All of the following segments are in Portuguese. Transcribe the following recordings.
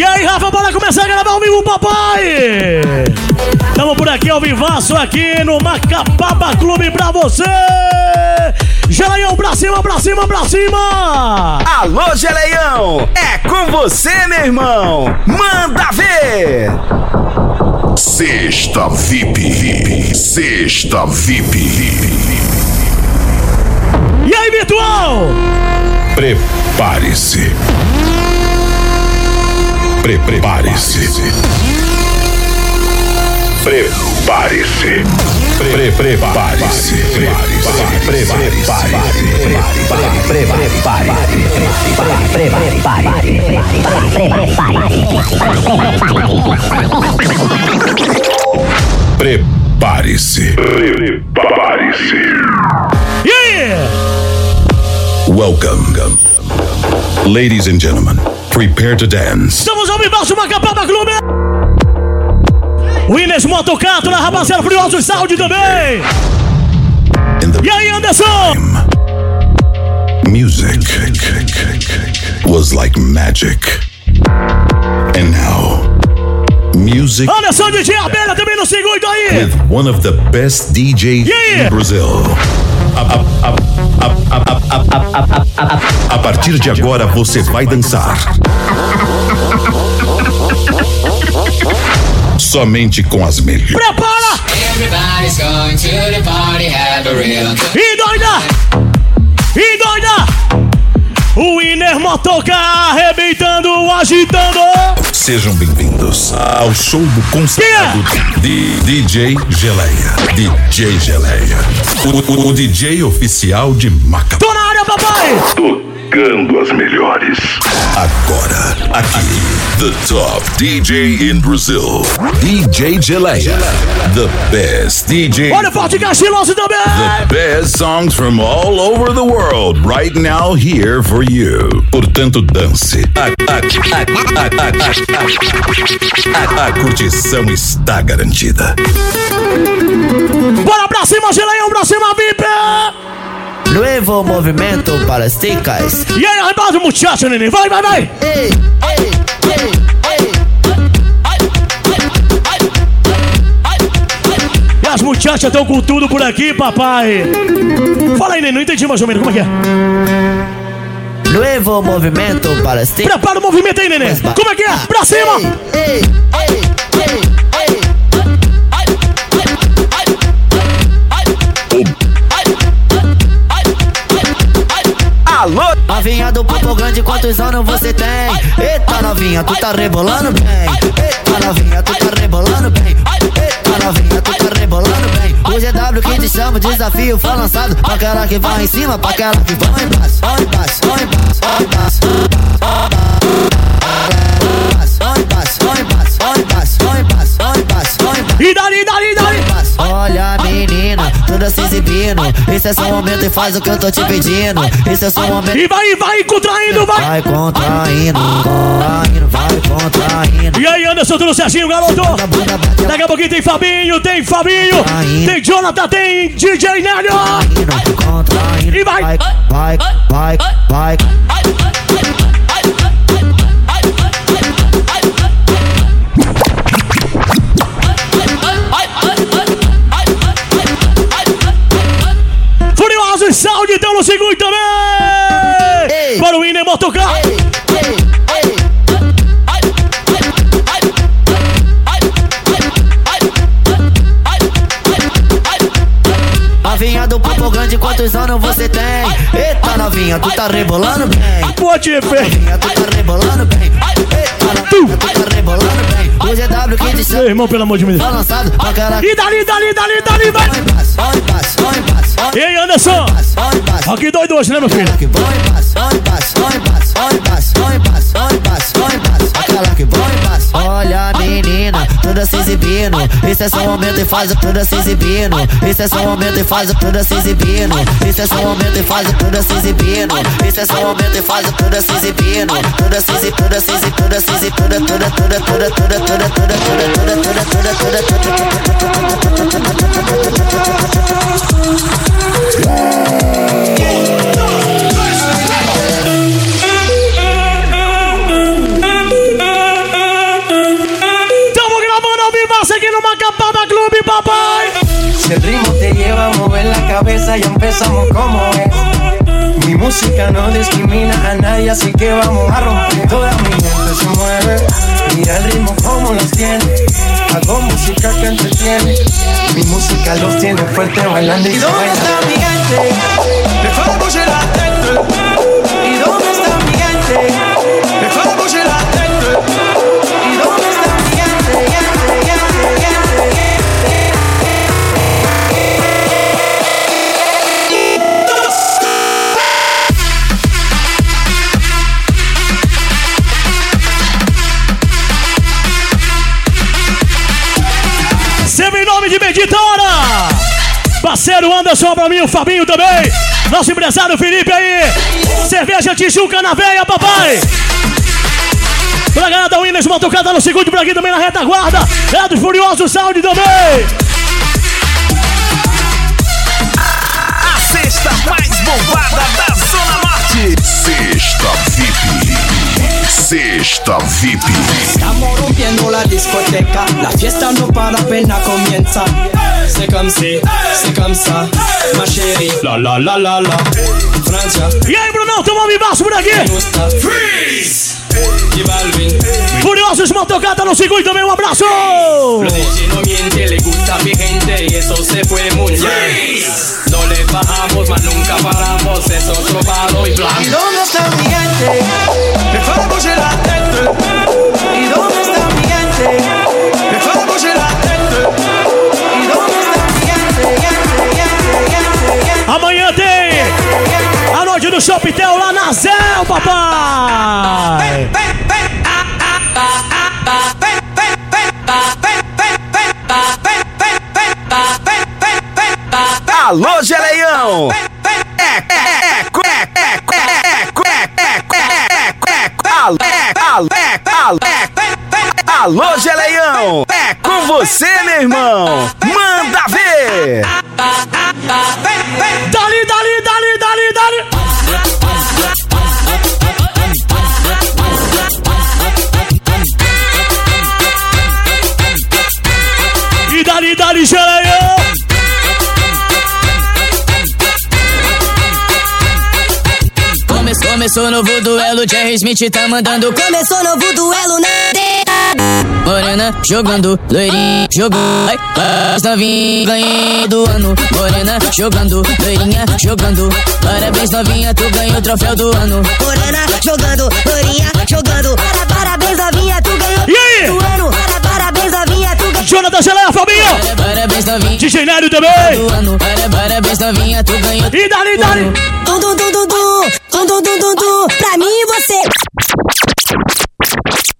E aí, Rafa, bora começar a gravar ao vivo, papai! Tamo por aqui ao vivaço aqui no Macapaba Clube pra você! Geleião, pra cima, pra cima, pra cima! Alô, Geleião! É com você, meu irmão! Manda ver! Sexta VIP. Sexta VIP. E aí, virtual? Prepare-se. Prepare-se. Prepare-se. Pre- Prepare-se. Prepare-se. Prepare-se. E aí? Welcome. Ladies and gentlemen, prepare to dance. Estamos ao vivaço Macapaba Clube! O Inês Motocato, na rapaziada Furioso Saúde também! E aí, Anderson? music was like magic. And now, music Anderson DJ Abelha também no segundo aí! with one of the best DJs Yeah. in Brazil. A, partir de agora você vai dançar. Somente com as melhores. Prepara! Everybody's going to the party, have a real E doida! E doida! O Iner Motoca arrebentando, agitando! Sejam bem-vindos ao show do consagrado de DJ Geleia. DJ Geleia. O, o- o DJ oficial de Macapá. Tô na área, papai! Tocando as melhores. Agora, aqui, the top DJ in Brazil. DJ Geleia. The best DJ. Olha o Forte Castiloso The também! best songs from all over the world right now here for you. Portanto, dance. A, a, a, a, a, a, a curtição está garantida. Bora pra cima, Geleião, pra cima, VIP! Nuevo movimento para. E aí, arrebata o muchacho, neném! Vai, vai, vai! Ei, ei, ei. E as muchachas estão com tudo por aqui, papai! Fala aí, neném, não entendi mais ou menos como é que é. Nuevo movimento para. Prepara o movimento aí, neném! Como é que é? Pra cima! Ei, ei, ei, do papo grande, quantos anos você tem? Eita novinha, tu tá rebolando bem. Eita novinha, tu tá rebolando bem. Eita novinha, tu tá rebolando bem. O GW que te chama, desafio foi lançado. Pra aquela que vai em cima, pra aquela que vai embaixo. Vai embaixo, vai embaixo, vai embaixo. E! Olha menina, toda se exibindo Esse é seu momento e faz o que eu tô te pedindo Esse é seu momento E vai, vai, contraindo, vai! Vai contraindo, contraindo, vai contraindo E aí, Anderson, tudo certinho, garoto? Daqui a pouquinho tem Fabinho, tem Fabinho, tem Jonathan, tem DJ Nélio! contraindo, contraindo E vai. Vai, vai, vai, vai Furiosos Estão no segundo também! Para o Iner Motocar! Novinha do papo grande, quantos anos você tem? Eita novinha, tu tá rebolando bem Pode! Novinha, tu tá rebolando bem Eita meu irmão, pelo amor de Deus. E dali, dali, dali, dali, vai. Ei, Anderson. Olha doido hoje, né, meu filho? Olha a menina, toda é se exibindo. Esse é só o momento e faz toda se exibindo. Esse é só o momento e faz toda se exibindo. Esse é só o momento e faz toda se exibindo. Esse é só um momento e faz toda é se exibindo. É toda se exibindo, toda se exibindo, toda se toda Estamos grabando mi club mi papá. Si el ritmo te lleva a mover la cabeza y empezamos como es. Mi música no discrimina a nadie, así que vamos a Mi música los tiene fuerte bailando y, ¿Y dónde está mi gente? Le fue Anderson pra mim, o Fabinho também. Nosso empresário Felipe aí. Cerveja Tijuca na veia, papai. Pra galera da Winners, uma tocada no segundo, por aqui também na retaguarda. É do Furioso Sound também. A sexta mais bombada da Zona Norte. Sexta VIP. Sexta VIP. Estamos rompiendo la discoteca, la fiesta no para apenas comienza. C'est comme si, c'est comme ça, ma chérie. La la la la la. Francia. E aí, Brunão, toma um vivaço por aqui. Freeze! De Balvin. Furiosos Motocata no segundo também, um abraço. Lo DJ no miente, le gusta mi gente y eso se fue muy bien. Bajamos, mas nunca paramos, es otro palo y blanco. ¿Y dónde está mi gente? Me fue a la tête. ¿Y dónde está mi gente? Me fue a la tête. ¿Y dónde está mi gente? gente, gente, gente Amanhã tem a noite do Shopitel lá na Zé, papai. Alô! É, é, é, é, é, Alô, Geleião! É com você, meu irmão! Manda ver! Dali, dali, dali, dali, dali! E dali, dali, Geleião! Começou novo duelo, Jerry Smith tá mandando. Começou novo duelo, né? Morena jogando, loirinha jogando. Ai, as novinha ganhei do ano. Morena jogando, loirinha jogando. Parabéns, novinha, tu ganhou o troféu do ano. Morena jogando, loirinha jogando. Parabéns, novinha, tu ganhou e aí? do ano. Jonathan Geleia, Fabinho! Parabéns, novinha. DJ Nélio também! Parabéns, novinha, tu ganhou. E dali, dali! Tum, tum, tum, tum, tum. Pra mim, você.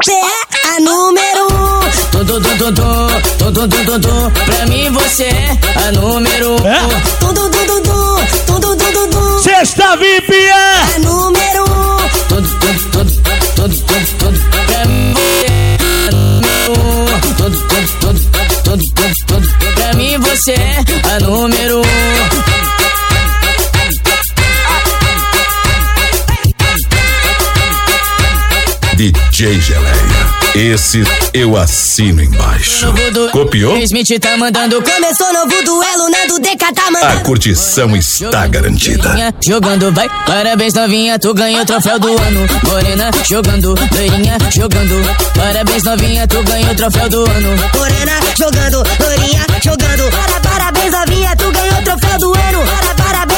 Você é a número um. Tum, tum. Tum, tum, tum, tum, tum. Pra mim, você é a número um. É? Tum, tum. Tum, tum, tum, tum, tum. Sexta VIP é! A número um. Pra mim, você é a número um. Tum, tum, tum, tum. Pra mim, você é a número um. DJ Geleia. Esse eu assino embaixo. Copiou? Smith tá mandando. Começou novo duelo, Nando DK tá mandando. A curtição está garantida. Jogando, vai. Parabéns, novinha, tu ganhou o troféu do ano. Morena, jogando, loirinha, jogando. Parabéns, novinha, tu ganhou o troféu do ano. Morena, jogando, loirinha, jogando. Para, parabéns, novinha, tu ganhou o troféu do ano. Para, parabéns,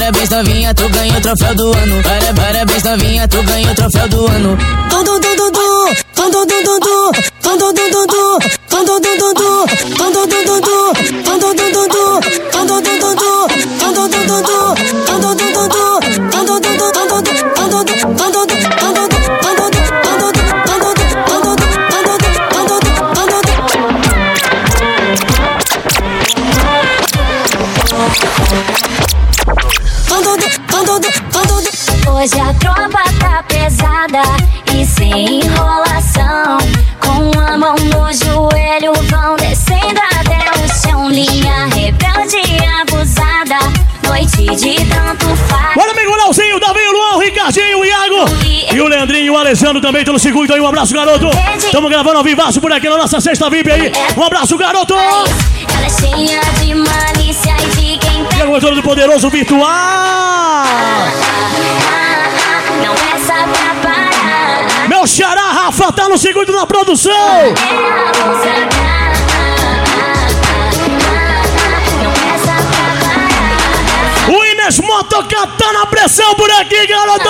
Parabéns novinha, tu ganhou o troféu do ano. Parabéns novinha, tu ganhou o troféu do ano. Tum tum tum tum tum, tum tum tum tum tum, tum tum tum tum tum, tum tum tum tum tum, tum tum tum tum tum, tum tum tum tum tum, tum tum tum tum tum. dum dum dum dum. Hoje a tropa tá pesada e sem enrolação. Com a mão no joelho vão descendo até o chão. Linha rebelde e abusada. Noite de tanto faz. Bora, amigo Leozinho, Davi, Luan, Ricardinho, Iago. E o Leandrinho e o Alessandro também estão no segundo aí. Um abraço, garoto. Estamos gravando ao vivaço por aqui na nossa sexta VIP aí. Um abraço, garoto. Ela é cheia de malícia e de quem E a cobertura do Poderoso Virtual. Xará, Rafa, tá no segundo na produção. O Inês Motoca tá na pressão por aqui, garoto.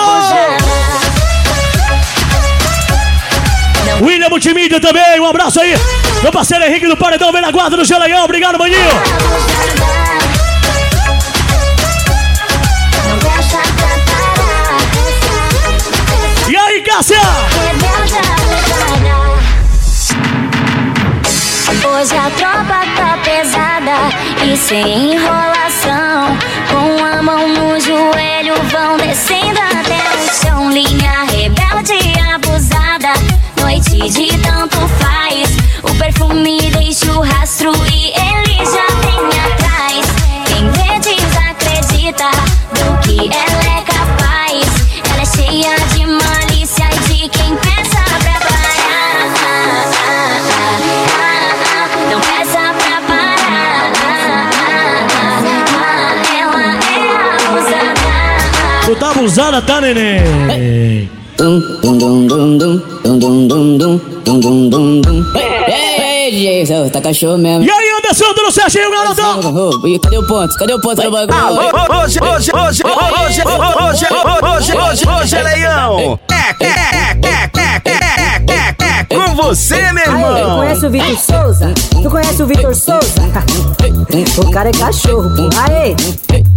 William Multimídia também, um abraço aí. Meu parceiro Henrique do Paredão, vem na guarda do Geleião. Obrigado, maninho. E aí, Cássia? Hoje a tropa tá pesada e sem enrolação. Com a mão no joelho vão descendo até o chão. Linha rebelde abusada. Noite de tanto faz. O perfume deixa o rastro e dum dum dum. Ei, DJ, cê tá cachorro mesmo. E aí, Anderson, tudo certinho, garotão? E cadê o ponto? Cadê o ponto do bagulho? Hoje, hoje, hoje, hoje, hoje, hoje, hoje, hoje, hoje, Leão. É, é, é, é, é, é, é, é com você, meu Aê, irmão. conhece o Vitor Souza? Tu conhece o Vitor Souza? O cara é cachorro, pô. Aê!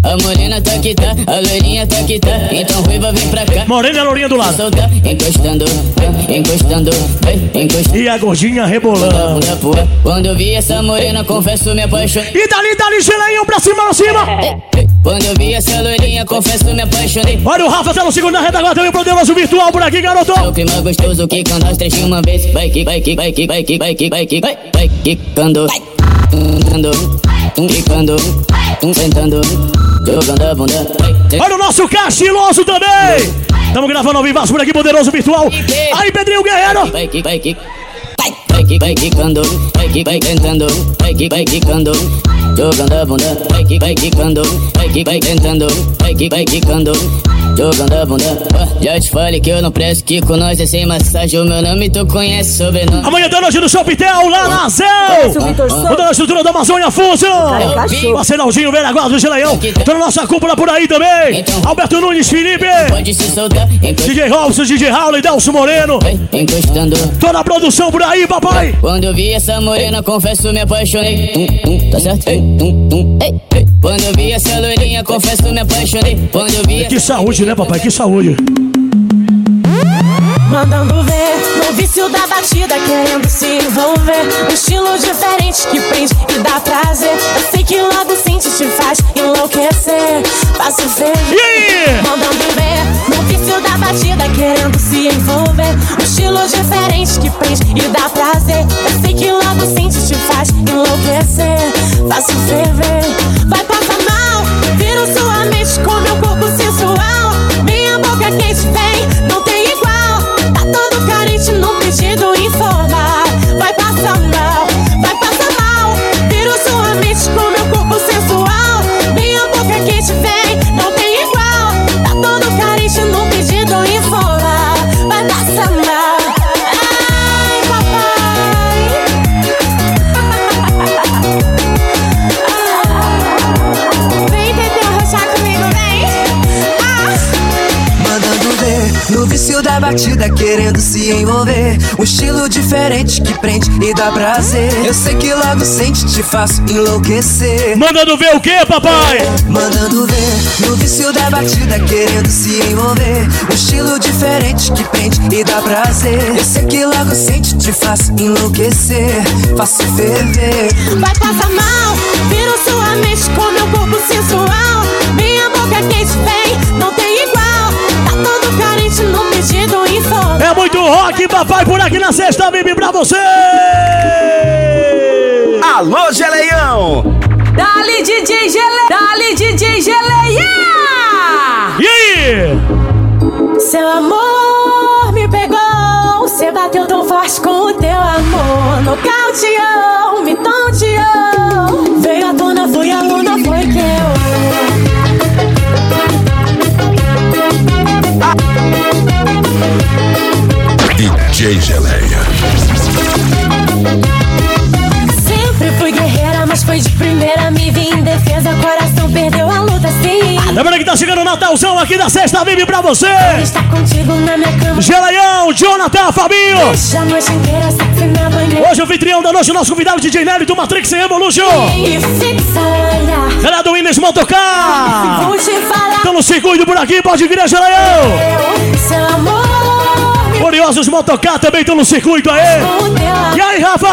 A morena tá que tá, a loirinha tá que tá. Então ruiva vem pra cá. Morena e a lourinha do lado. Solta, encostando, encostando, encostando. E a gordinha rebolando. Quando eu vi essa morena, confesso, me apaixonei. E dali, dali, Geleião, pra cima, pra cima. Quando eu vi essa loirinha, confesso, me apaixonei. Olha o Rafa, tá no segundo na retaguarda também, o poderoso virtual por aqui, garoto. É o clima gostoso que quando nós três de uma vez Vai que, vai que, vai que, vai que, vai que, vai que, vai Vai quicando, quicando, quicando, sentando Jogando a bunda vai, Olha o nosso cachiloso também. Estamos gravando ao vivaço por aqui, poderoso virtual. Aí, Pedrinho Guerreiro. Vai que, vai que Vai, vai que, vai quicando, vai que, vai tentando Vai que, vai quicando, jogando a bunda Vai que, vai quicando, vai que, vai tentando Vai que, vai quicando, jogando a bunda Já te falei que eu não presto, que com nós é sem massagem O meu nome tu conhece, sobrenome Amanhã da noite no Show Pitel, lá na Zéu. O Vitor Toda a Souza? estrutura da Amazônia Fuso. Marcelãozinho, velha guarda do Geleião. Toda nossa cúpula por aí também. Alberto Nunes, Felipe. Pode se soltar, DJ Robson, DJ Raul, Delcio Moreno. Toda a produção por aí, papai. Quando eu vi essa morena, confesso, me apaixonei. Tum, tum, tá certo? Tum, tum, ei, ei. Quando eu vi essa loirinha, confesso, me apaixonei. Quando eu vi Que saúde, né, papai? Que saúde. Mandando ver no vício da batida, querendo se envolver. Um estilo diferente que prende e dá prazer. Eu sei que logo sente te faz enlouquecer. Faço ferver. aí? Mandando ver no vício da batida, querendo se envolver. Um estilo diferente que prende e dá prazer. Eu sei que logo sente te faz enlouquecer. Faço ferver. Vai passar mal, viro sua mente com meu corpo sensual. Minha boca quente vem, não tem for batida, querendo se envolver. Um estilo diferente que prende e dá prazer. Eu sei que logo sente, te faço enlouquecer. Mandando ver o quê, papai? Mandando ver no vício da batida, querendo se envolver. Um estilo diferente que prende e dá prazer. Eu sei que logo sente, te faço enlouquecer. Faço ferver. Vai passar mal, viro sua mente com meu corpo sensual. Minha boca quente vem, não tem todo carente no pedido. É muito rock, papai, por aqui na sexta, Bibi, pra você! Alô, Geleião. Dali DJ Gele... Dali DJ Geleia! E aí? Seu amor me pegou, você bateu tão forte com o teu amor. Nocauteou, me tonteou. Veio à tona, fui a luna, foi DJ Geleia. Sempre fui guerreira, mas foi de primeira. Me vi em defesa, coração perdeu a luta, sim. Lembrando que tá chegando o Natalzão aqui da Sexta Vive pra você. Está contigo na minha cama. Geleião, Jonathan, Fabinho. Deixa a noite inteira sexy na banheira. Hoje o anfitrião da noite, nosso convidado DJ Nelly do Matrix Evolution. E fixa. Galera do Inês Motocar. Vou te falar. No circuito por aqui, pode vir, Geleião. Eu, seu amor, me Curiosos Motocar também estão no circuito aí. E aí, Rafa?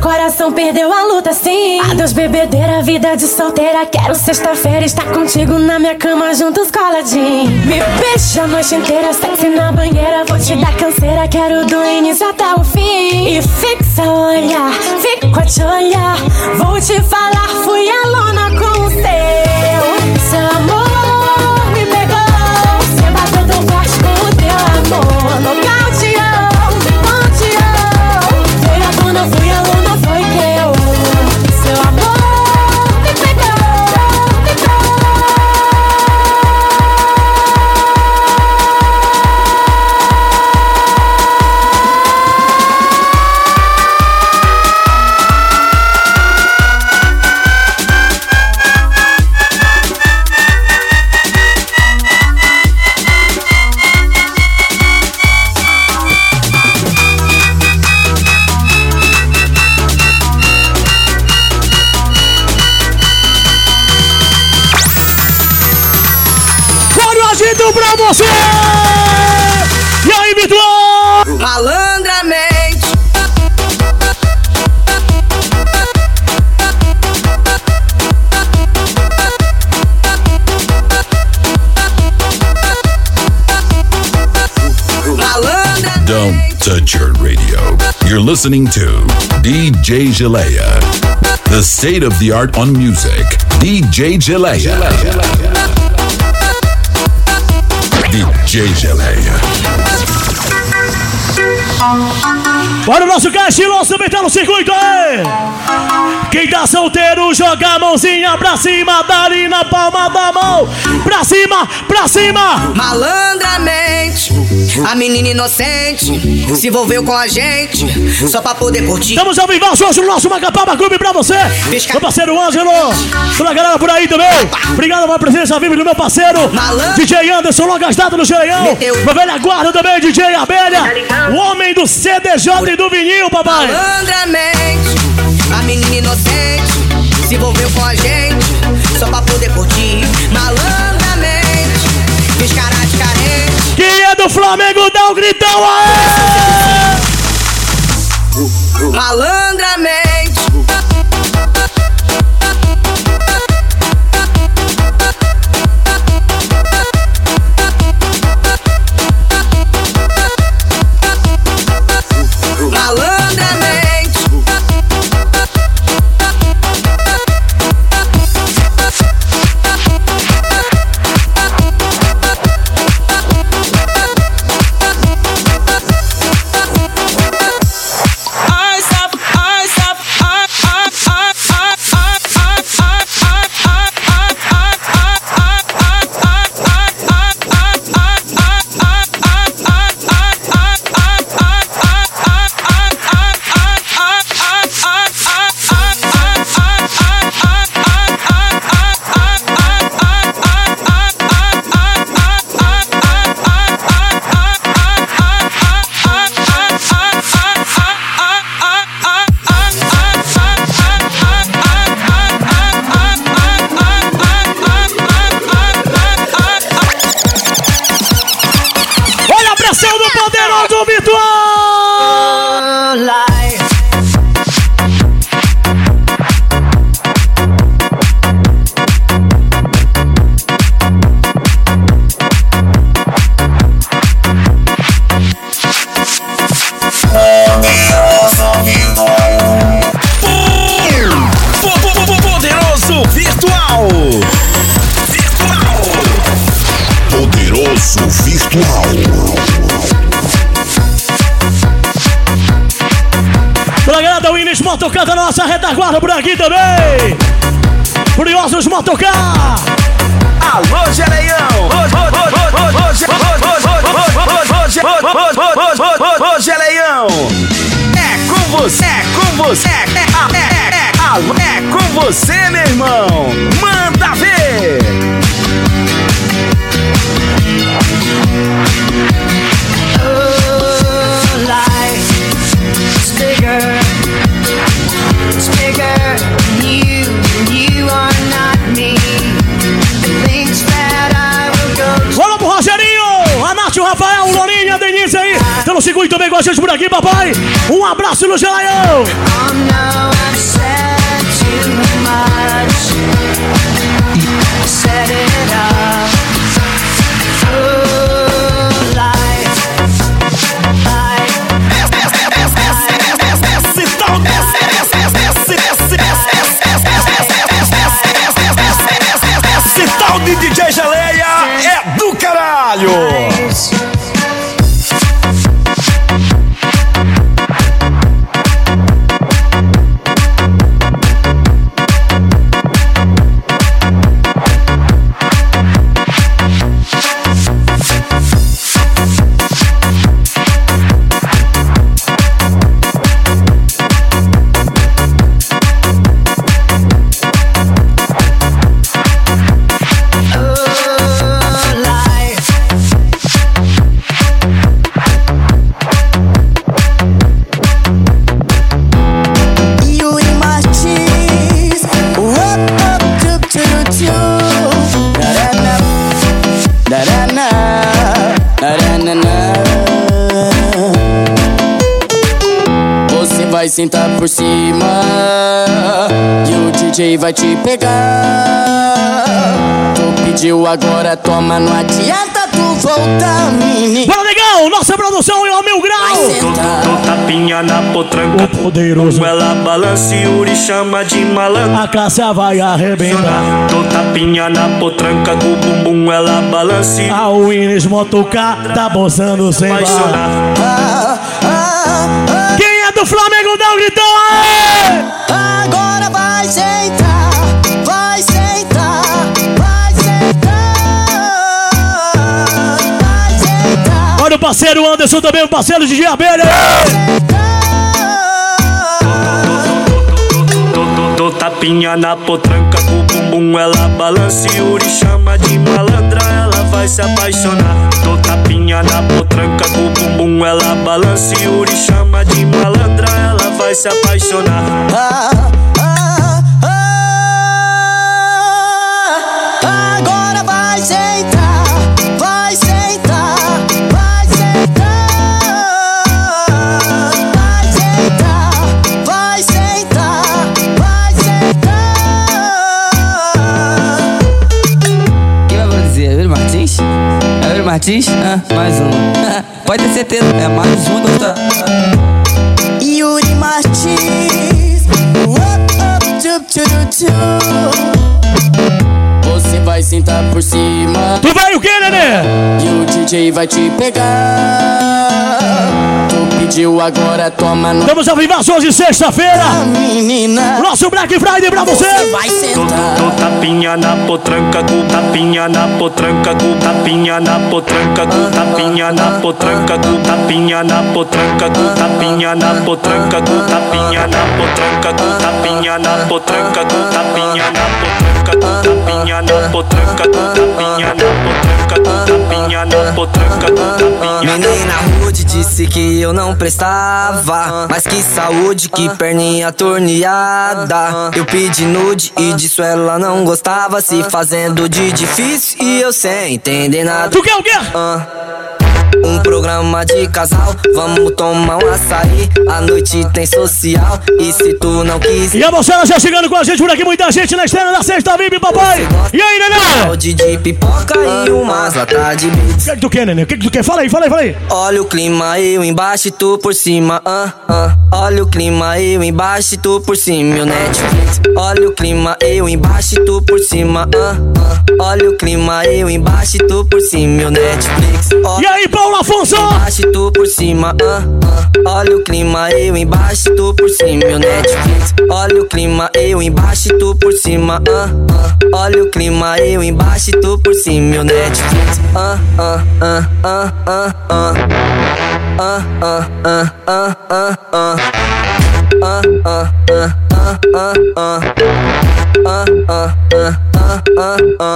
Coração perdeu a vida de solteira. Quero sexta-feira estar contigo na minha cama, juntos coladinho. Me beija a noite inteira, sexy na banheira. Vou te dar canseira, quero do início até o fim. E fixa olhar, fico a te olhar. Vou te falar, fui alona com o seu. Seu amor listening to DJ Geleia. The state of the art on music. DJ Geleia. DJ Geleia. Bora o nosso castiloso também tá no circuito aí! Quem tá solteiro, joga a mãozinha pra cima, dali na palma da mão! Pra cima, pra cima! Malandramente, a menina inocente se envolveu com a gente só pra poder curtir. Estamos ao vivo hoje no nosso Macapaba Clube pra você! Meu parceiro Ângelo, toda a galera por aí também! Obrigado pela presença viva do meu parceiro DJ Anderson, longas datas no Geleião! Meu velho guarda também, DJ Abelha! O homem do CDJ e do vinil, papai! Malandramente, a menina inocente se envolveu com a gente só pra poder curtir. Flamengo dá um gritão aí! Malandramente. Vai te pegar. Tu pediu agora, toma, não adianta tu voltar, menino. Bora, legal! Nossa produção é o Mil Grau. Tô tapinha na potranca. O poderoso. Ela balança e Yuri chama de malandro. A Cássia vai arrebentar. Tô tapinha na potranca. Com o bumbum ela balança A Winnis Motocar tá boçando sem apaixonar. bar. Quem é do Flamengo dá um gritão aí! Agora vai sentar, parceiro Anderson também, o parceiro de Abelha. Tô tapinha na potranca. Com o bumbum ela balança e Yuri chama de malandra. Ela vai se apaixonar. Tô tapinha na potranca. Com o bumbum ela balança e Yuri chama de malandra. Ela vai se apaixonar. Agora vai sentar, Martins? Ah, mais um. Pode ter certeza, é mais um. Yuri Martins, up, up, tup, tup, tup. Você vai sentar por cima Tu vai o quê, nenê? e o DJ vai te pegar. Pediu agora, toma, não Estamos ao vivo hoje, sexta-feira. menina. Nosso Black Friday pra você. Vai Tô, sentar. tô tapinha na potranca, com tapinha na potranca, com tapinha na potranca, com tapinha na potranca, com tapinha na potranca, com tapinha na potranca, com tapinha na potranca, com tapinha na potranca, com tapinha na potranca, com tapinha na potranca, com tapinha na potranca, com tapinha na potranca, com tapinha na Menina rude disse que eu não prestava. Mas que saúde, que perninha torneada. Eu pedi nude e disso ela não gostava. Se fazendo de difícil e eu sem entender nada. Tu quer o quê? Um programa de casal, vamos tomar um açaí. A noite tem social, e se tu não quiser. E a moçada já chegando com a gente por aqui, muita gente na estrela da sexta VIP, papai. E aí, neném? Balde de pipoca e umas latas de beats. O que, que tu quer, neném? O que, que tu quer? Fala aí, fala aí, fala aí. Olha o clima, eu embaixo e tu por cima, ah, ah. Olha o clima, eu embaixo e tu por cima, meu Netflix. Olha o clima, eu embaixo e tu por cima, ah, ah. Olha o clima, eu embaixo e tu por cima, meu Netflix. E aí, Paulo Paulo Afonso. Embaixo tu por cima, uh, uh, olha o clima, eu embaixo tu por cima, meu Netflix. Olha o clima, eu embaixo tu por cima, uh, uh, olha o clima, eu embaixo tu por cima, meu Netflix. Uh, uh, uh, uh, uh, uh. Uh, uh, uh, uh, uh, uh. Uh, uh, uh.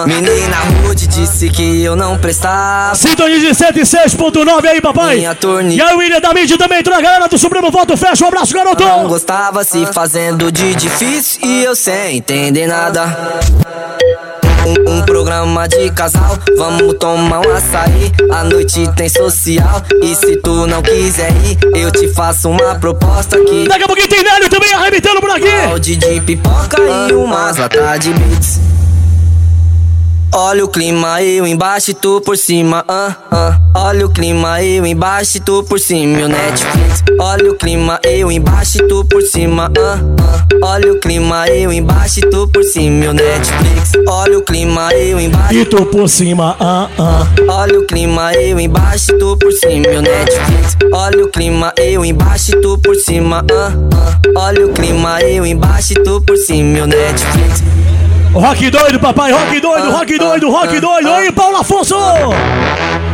Menina rude disse que eu não prestava. Sintonize 106.9 aí, papai. Minha torne- E aí, William da mídia também entrou na galera do Supremo Voto Fecha. Um abraço, garoto. Não gostava se fazendo de difícil e eu sem entender nada. Um, um programa de casal, vamos tomar um açaí. A noite tem social, e se tu não quiser ir, eu te faço uma proposta que. Daqui a pouquinho tem Nélio também arrebentando por aqui. Balde de pipoca e umas latas de beats. Olha o clima, eu embaixo e tu por cima, ah, ah. Olha o clima, eu embaixo e tu por cima, meu Netflix. Olha o clima, eu embaixo e tu por cima, ah, ah. Olha o clima, eu embaixo e tu por cima, meu Netflix. Olha o clima, eu embaixo. E tu por cima, ah, ah. Olha o clima, eu embaixo e tu por cima, meu Netflix. Olha o clima, eu embaixo e tu por cima, ah, ah. Olha o clima, eu embaixo e tu por cima, meu Netflix. Rock doido, papai, rock doido, rock doido, rock doido. Aí, Paulo Afonso.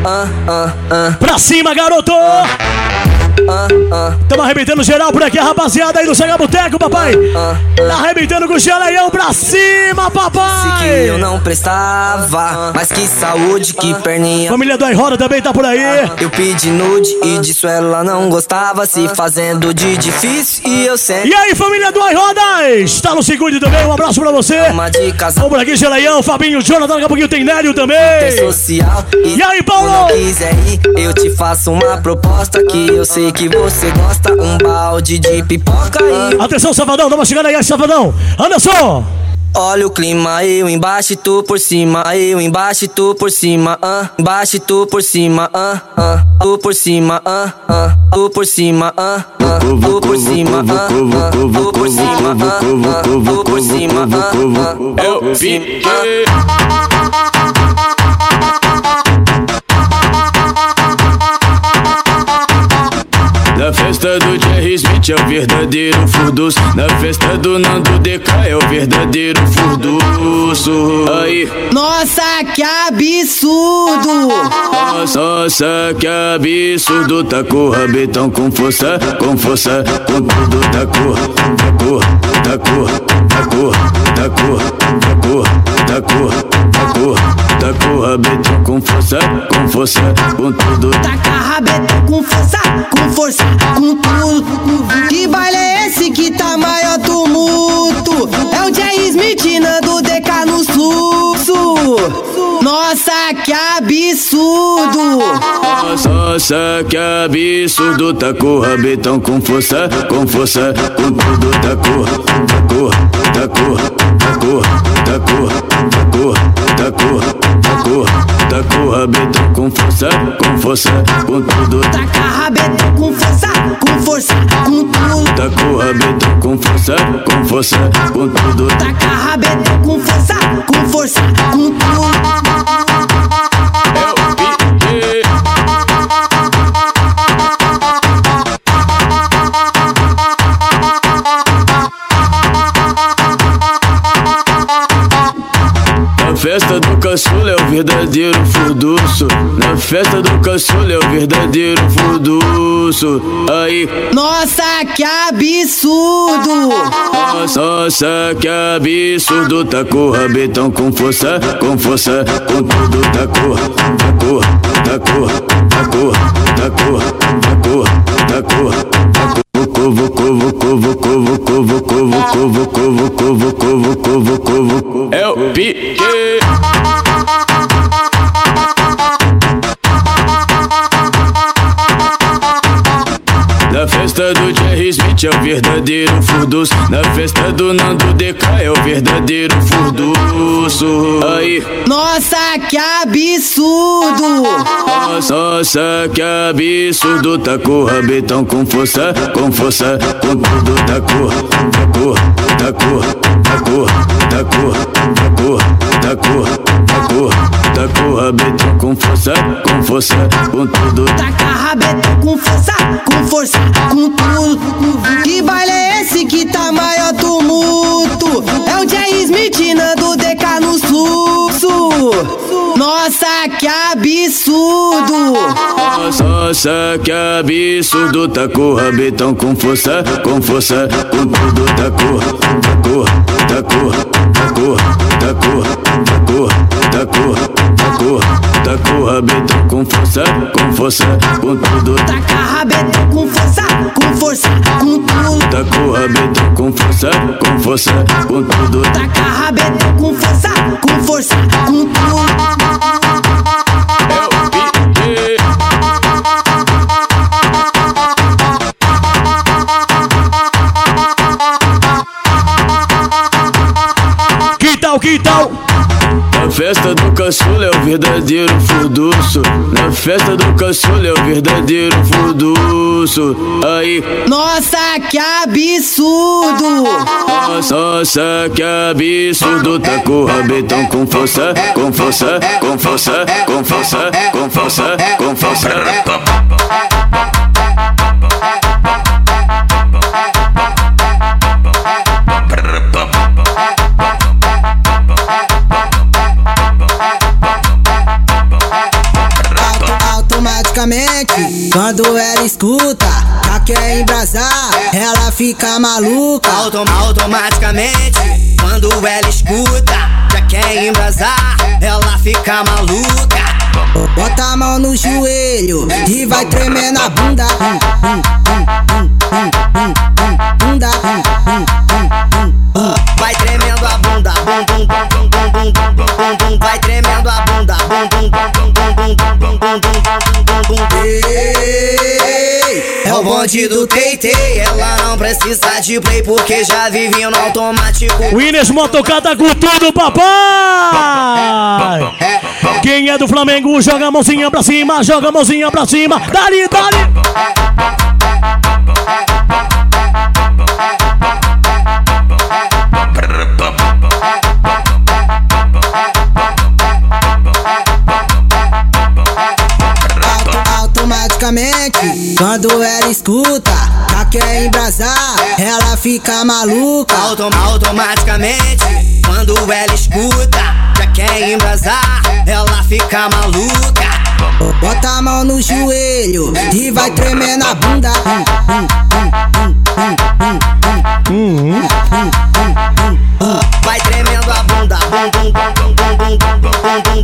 Ah, ah, ah. Pra cima, garoto. Tamo arrebentando geral por aqui, a rapaziada aí do Chega Boteco, papai. Tá arrebentando com o geleião pra cima, papai. que eu não prestava, mas que saúde, que perninha. Família do Roda também tá por aí. Eu pedi nude e disso ela não gostava, se fazendo de difícil e eu sempre. E aí, família do Rodas? Tá no segundo também, um abraço pra você. Vamos por aqui, geleião, Fabinho, Jonathan, daqui a pouquinho tem Nélio também. Social. E aí, Paulo? Se não quiser ir, eu te faço uma proposta que eu sei que você gosta. Um balde de pipoca e. Atenção, Safadão, tamo chegando aí, Safadão. Anderson! Olha o clima, eu embaixo e tu por cima, eu embaixo e tu por cima, ah, embaixo e tu por cima, ah, ah, tu por cima, ah, ah, tu por cima, ah, ah, tu por cima, ah, ah, tu por cima, ah, ah, tu por cima, ah, ah, Eu piquei. Festa do Jerry Smith é o verdadeiro furduço. Na festa do Nando DK é o verdadeiro furduço. Aí. Nossa, que absurdo! Nossa, nossa, que absurdo. Tá com o rabetão com força, com força, com tudo. Tá com, tá com, tá com, tá com, tá com, tá com, tá com, tá com, tá com o rabetão com força, com força, com tudo. Taca rabeta com força, com força, com tudo. Que baile é esse que tá maior tumulto? É o Jay Smith Nando DK no fluxo. Nossa, que absurdo! Nossa, que absurdo. Tá com o rabetão com força, com força, com tudo. Tá com, tá com, tá com, tá com, tá com, tá com, tá com, tá com, tá com rabetão com força, com força, com tudo. Taca rabeta com força, com força, com tudo. Tá com rabetão com força, com força, com tudo. Taca rabeta com força, com força, com tudo. Thank you. Verdadeiro furduço. Na festa do caçula é o verdadeiro furduço. Aí. Nossa, que absurdo! Nossa, nossa, que absurdo. Tá com o rabetão com força, com força, com tudo. Tá com, tá com, tá com, tá com, tá com, tá com, tá com, tá com. Covo, covo, covo, festa do Jerry Smith é o verdadeiro furdus. Na festa do Nando DK é o verdadeiro furduço. Aí. Nossa, que absurdo! Nossa, nossa, que absurdo. Tá com o rabetão com força, com força, com tudo. Tá com, tá com, tá com, tá com, tá com, tá com, tá com, tá com, tá com o rabetão com força, com força, com tudo. Taca rabetão com força, com força, com tudo. Que baile é esse que tá maior tumulto? É o Jay Smith Nando DK no fluxo. Nossa, que absurdo! Nossa, que absurdo. Tá com o rabetão com força, com força, com tudo. Tá com, tá com, tá com, tá com, tá com, tá com, tá com, tá com, tá com o rabetão com força, com força, com tudo. Taca rabetão com força, com força, com tudo. Tá com o rabetão com força, com força, com tudo. Taca rabetão com força, com força, com tudo. Que tal, que tal? Na festa do caçula é o verdadeiro furduço. Na festa do caçula é o verdadeiro furduço. Aí. Nossa, que absurdo! Nossa, nossa, que absurdo. Tá com o rabetão com força, com força, com força, com força, com força, com força. automaticamente Quando ela escuta, já quer embrasar Ela fica maluca. Autom automaticamente Quando ela escuta, já quer embrasar Ela fica maluca. Bota a mão no joelho e vai tremer na bunda. Bunda. Vai tremendo a bunda bum, bum, bum, bum, bum, Vai tremendo a bunda É o bonde do Teitei Ela não precisa de play Porque já vive no automático Williams Motocada com tudo, papai! Quem é do Flamengo, joga a mãozinha pra cima, joga a mãozinha pra cima. Dali, dali! Quando ela escuta, já quer embrasar Ela fica maluca. Autom automaticamente Quando ela escuta Já quer embrasar Ela fica maluca Bota a mão no joelho e vai tremer na bunda. Vai tremendo a bunda.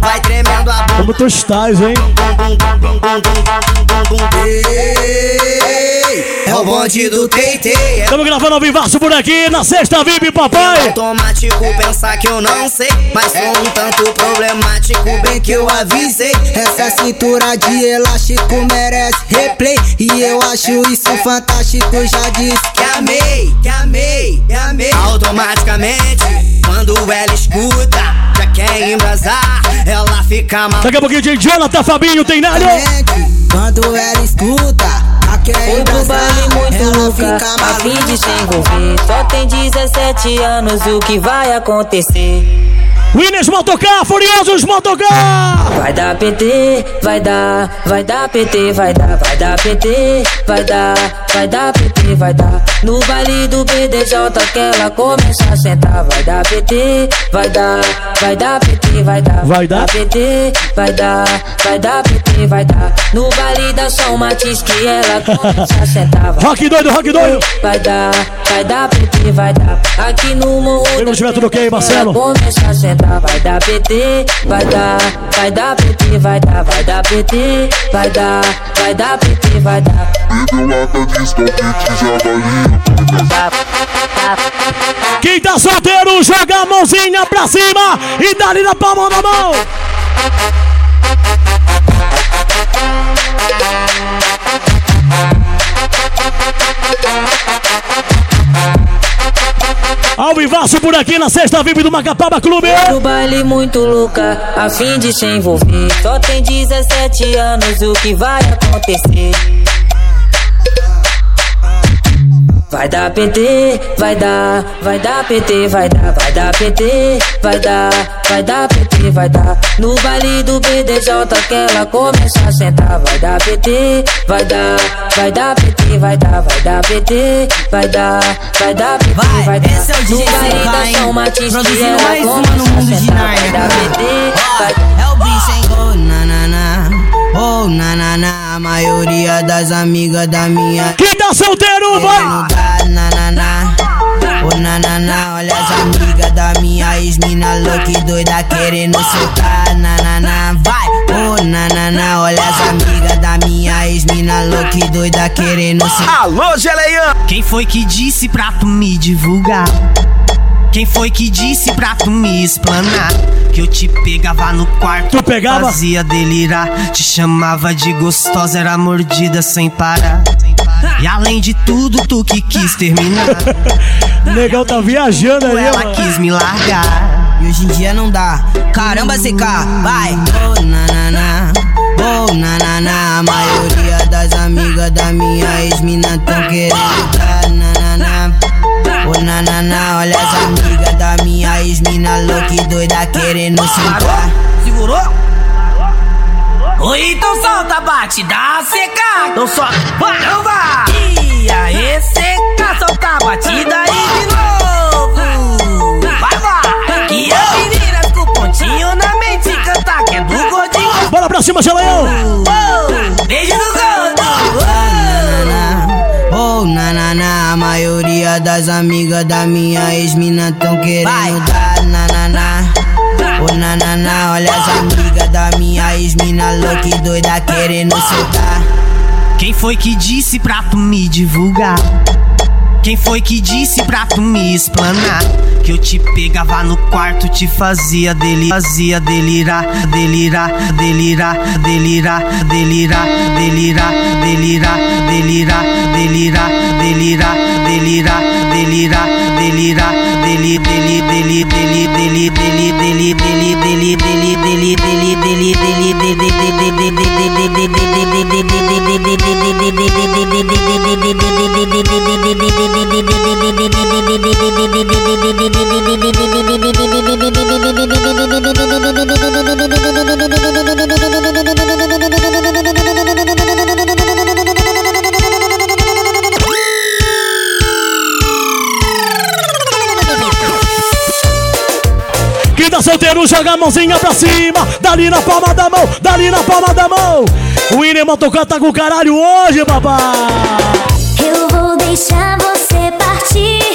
Vai tremendo a bunda. Como tu estás, hein? É o bonde do TT. Estamos gravando ao vivaço por aqui na sexta VIP, papai. É automático pensar que eu não sei, mas sou um tanto problemático. Bem que eu avisei. Essa cintura de elástico merece replay E eu acho isso fantástico, já disse que amei, que amei, que amei Automaticamente, quando ela escuta Já quer embrasar, ela fica mal Daqui a pouquinho de Jonathan Fabinho tem nada! Quando ela escuta, já quer Foi pro baile muito louca, fica a fim de se envolver. Só tem 17 anos, o que vai acontecer? Williams Motocar, Furiosos Motocar! Vai dar PT, vai dar, vai dar PT, vai dar, vai dar PT, vai dar, vai dar PT, vai dar. No baile do BDJ que ela começa a sentar, vai dar PT, vai dar, vai dar PT, vai dar, Vai dar? PT, vai dar, vai dar PT, vai dar. No baile da São Matiz que ela começa a sentar, vai Rock doido, rock doido! Vai dar, vai dar PT, vai dar. Aqui no morro. Se não tiver tudo ok, Marcelo. Começa a sentar, vai dar PT, vai dar, vai dar PT, vai dar, vai dar PT, vai dar, vai dar PT, vai dar. Quem tá solteiro, joga a mãozinha pra cima e dá ali na palma da mão! Vivaço por aqui na sexta VIP do Macapaba Clube. No baile muito louca, a fim de se envolver. Só tem 17 anos, o que vai acontecer? Vai dar PT, vai dar, vai dar PT, vai dar, vai dar PT, vai dar, vai dar PT, vai dar. No baile do BDJ que ela começa a sentar, vai dar PT, vai dar, vai dar PT, vai dar, vai dar PT, vai dar, vai dar PT, vai dar. esse é o DJ no da? São Matista que Produzindo ela mais uma no começa a mundo de sentar, Nárnia. vai dar PT, vai É o bicho, hein? Oh, na, na, na. Oh, na, na, na. A maioria das amigas da minha. Quem tá solteiro, vai! Dar, na, na, na. Oh, na, na, na. Olha as amigas da minha ex-mina louca e doida querendo soltar. Na, na, na. Vai. Oh, na, na, na. Olha as amigas da minha ex-mina louca e doida querendo soltar. Alô, Geleião! Quem foi que disse pra tu me divulgar? Quem foi que disse pra tu me explanar? Que eu te pegava no quarto, Tu pegava? fazia delirar. Te chamava de gostosa, era mordida sem parar. E além de tudo, tu que quis terminar. Negão tá viajando aí, Ela mano. quis me largar. E hoje em dia não dá. Caramba, CK, vai! Oh, na, na, na. Oh, na, na, na. A maioria das amigas da minha ex-mina tão querendo dar. Na, na, na. Oh, na, na, na. Olha as amigas da minha ex-mina louca e doida querendo sentar. Segurou? Oi, então solta a batida, seca. Então só, vai, então vai. E aí, seca, solta a batida aí de novo. Vai, vai. Que as meninas com pontinho na mente cantar que é do gordinho. Bora pra cima, Geleião! Oh, beijo do gordo. Na, na, na. A maioria das amigas da minha ex-mina tão querendo dar. Na, na, na. Oh, na, na, na. Olha as amigas da minha ex-mina louca e doida querendo soltar. Quem foi que disse pra tu me divulgar? Quem foi que disse pra tu me explanar? Que eu te pegava no quarto, te fazia delirar, fazia delirar, delirar, delirar, delirar, delirar, delirar, delirar, delirar, delirar, delirar, delirar, delirar, delirar, deli, deli, deli, deli, deli, deli, deli, deli, deli, deli, deli, deli, deli, deli, Quem tá solteiro, joga a mãozinha pra cima. Dali na palma da mão, dali na palma da mão. O William Motocão tá com caralho hoje, papai. Eu vou deixar você partir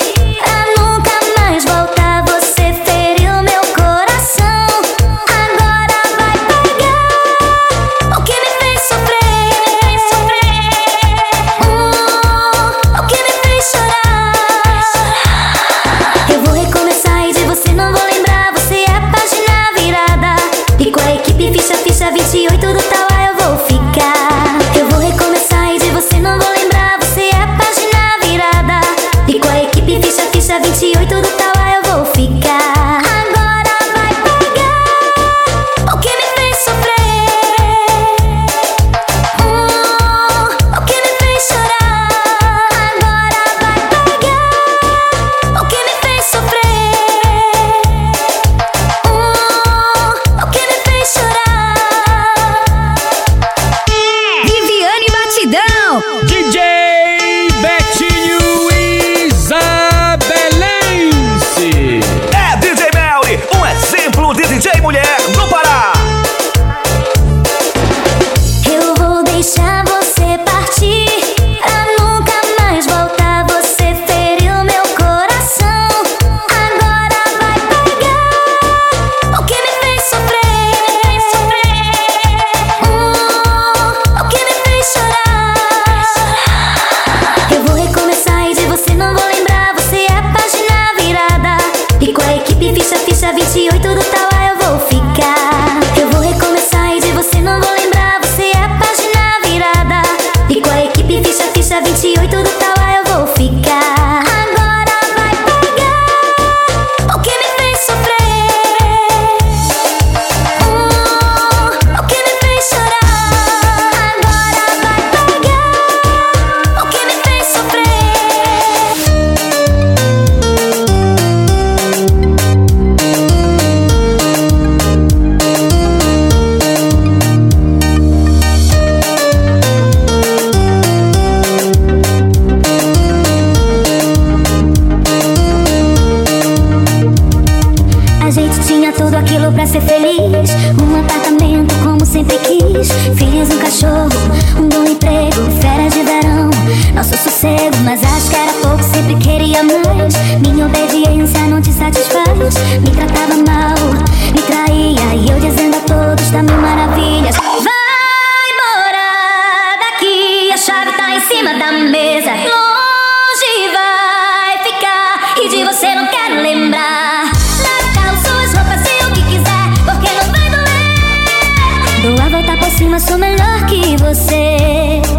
cima da mesa. Longe vai ficar, e de você não quero lembrar. Natal, suas roupas e o que quiser, porque não vai doer. Dou a volta por cima, sou melhor que você.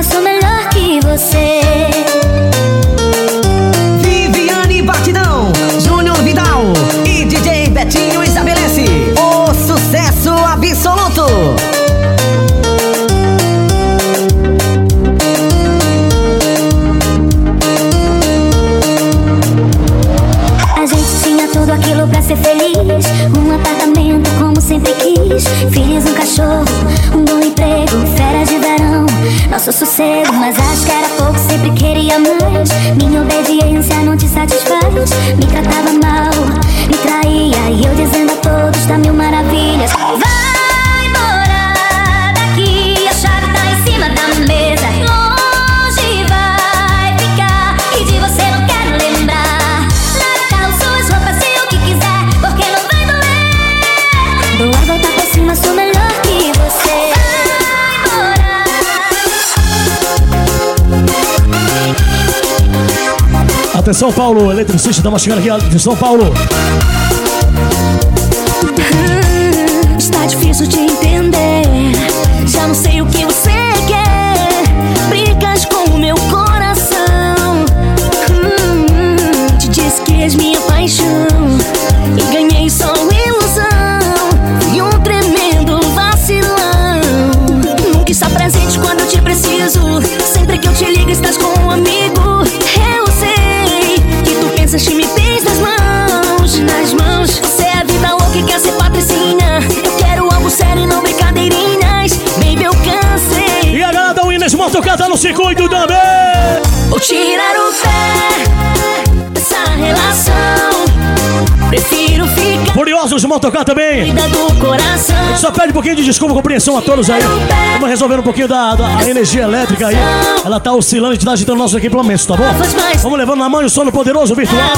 cima, sou melhor que você. Viviane Batidão, Júnior Vidal e DJ Betinho estabelece o sucesso absoluto. A gente tinha tudo aquilo pra ser feliz. Um apartamento como sempre quis. Filhos, um cachorro, Sossego, mas acho que era pouco, sempre queria mais. Minha obediência não te satisfaz. Me tratava mal, me traía. E eu dizendo a todos da mil maravilhas: Vai embora daqui, a chave tá em cima da mesa. Longe vai ficar, e de você não quero lembrar. Natal, suas roupas e o que quiser, porque não vai doer. Dou a volta por cima, sou Atenção, Paulo, eletricista, dá uma chegada aqui. Atenção, Paulo. Circuito também. Vou tirar o pé dessa relação. Prefiro ficar. Furiosos Motocar também. Só pede um pouquinho de desculpa, compreensão a todos aí. Vamos resolver um pouquinho da, da energia elétrica aí. Ela tá oscilando, a gente tá agitando nossos equipamentos, tá bom? Vamos levando na mão o sono poderoso virtual.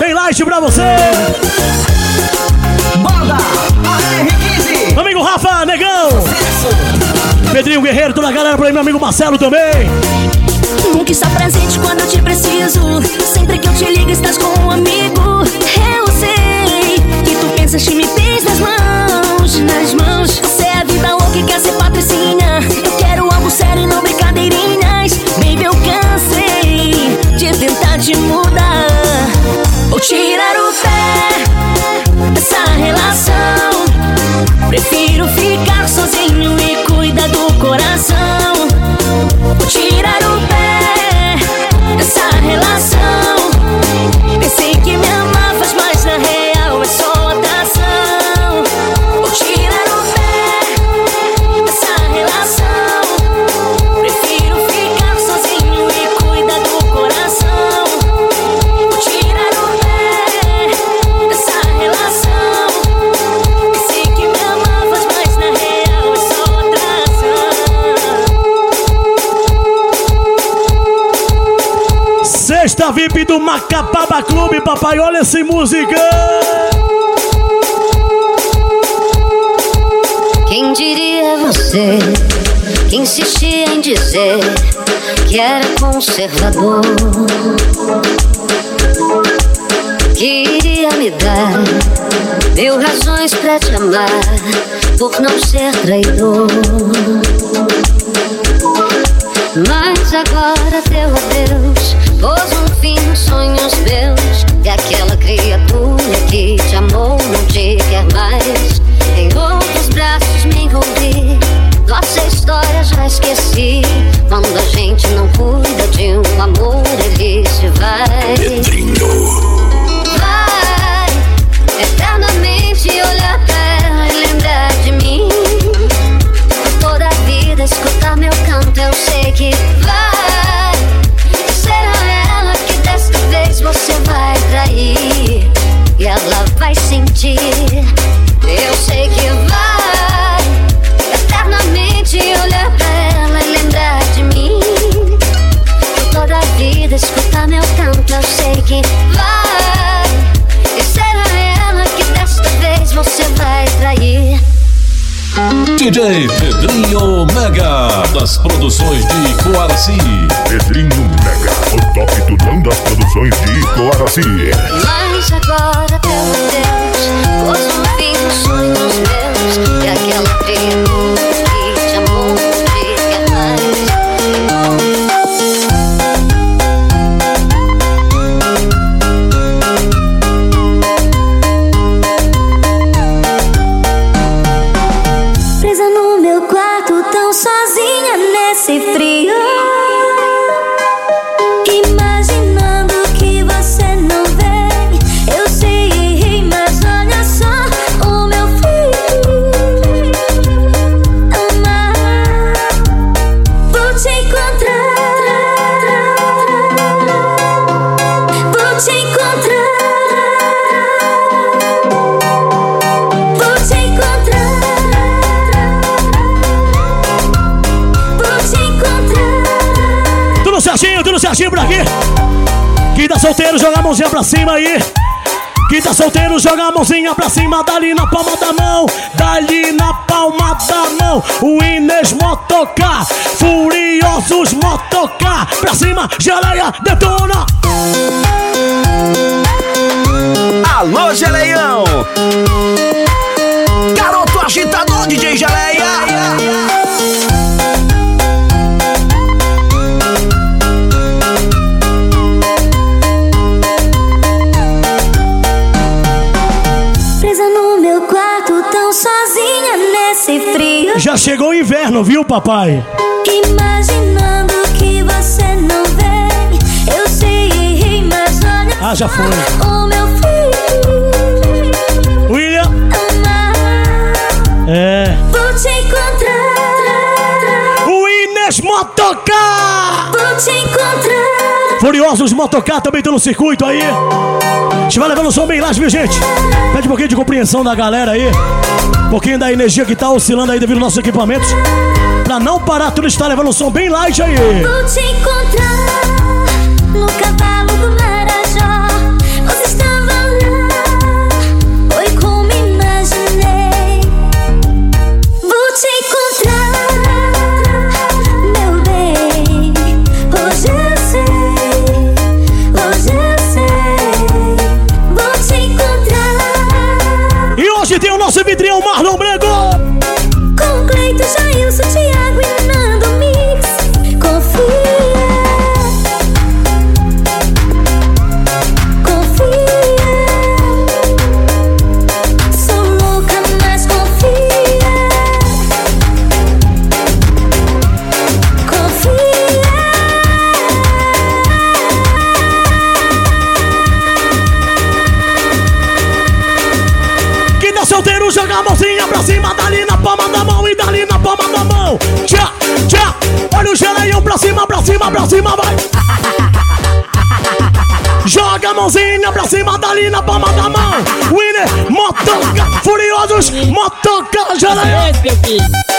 Bem light pra você. Banda AR15. Amigo Rafa, negão. Pedrinho Guerreiro, toda a galera pra aí, meu amigo Marcelo também. Nunca está presente quando eu te preciso. Sempre que eu te ligo, estás com um amigo. Eu sei que tu pensas que me tens nas mãos. Nas mãos. Você é a vida louca e quer ser patricinha. Eu quero algo sério e não brincadeirinhas. Baby, eu cansei de tentar te mudar. Vou tirar o pé dessa relação. Prefiro ficar cuidar do coração. Vou tirar o pé dessa relação. Pensei que me amavas, Do Macapaba Clube, papai. Olha essa música. Quem diria você que insistia em dizer que era conservador? Que iria me dar mil razões pra te amar por não ser traidor. Mas agora teu adeus fim sonhos meus. E aquela criatura que te amou não te quer mais. Em outros braços me envolvi. Nossa história já esqueci. Quando DJ Pedrinho Mega, das produções de Coaraci. Pedrinho Mega, o top tudão das produções de Coaraci. Mas agora, pelo mãozinha pra cima aí. Quem tá solteiro, joga a mãozinha pra cima, dali na palma da mão, dali na palma da mão. O Inês Motocar, Furiosos Motocar, pra cima, geleia, detona. Alô, Geleião! Garoto agitador, DJ Geleia! Já chegou o inverno, viu, papai? Imaginando que você não vem. Eu sei, mas olha Ah, já foi. o meu filho. William. Amar, É. vou te encontrar. O Inês Motocar! Vou te encontrar. Furiosos Motocar também estão no circuito aí. A gente vai levando o som bem lá, viu, gente? Pede um pouquinho de compreensão da galera aí. Um pouquinho da energia que tá oscilando aí devido aos nossos equipamentos. Pra não parar, tudo está levando o som bem light aí. Vou te encontrar no furiosos, motoca, geleião.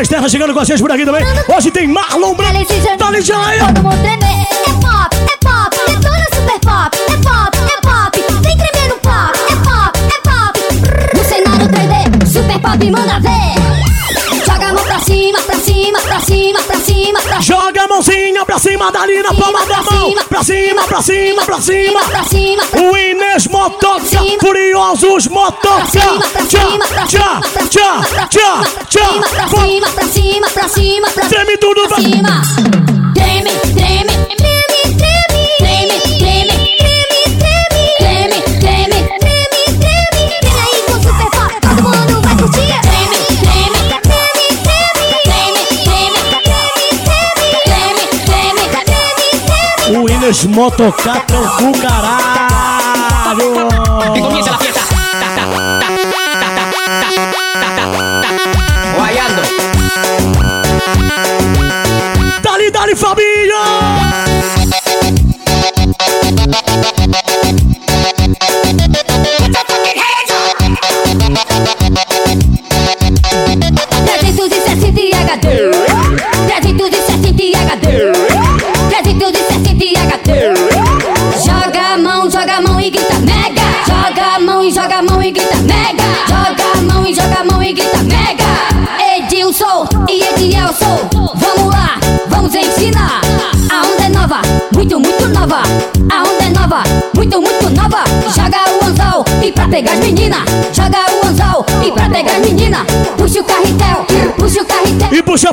Externa chegando com a gente por aqui também. Hoje tem Marlon Branco. Dali geleia. Todo mundo tremer. pra cima da Lina, palma da mão. Pra cima, pra cima, pra cima. O Inês motoca, furiosos motoca. Tchá, tchá, tchá, tchá, tchá. Pra cima, pra cima, pra cima, pra cima. Treme tudo, vai. Treme, treme. meus motocar tranco caralho.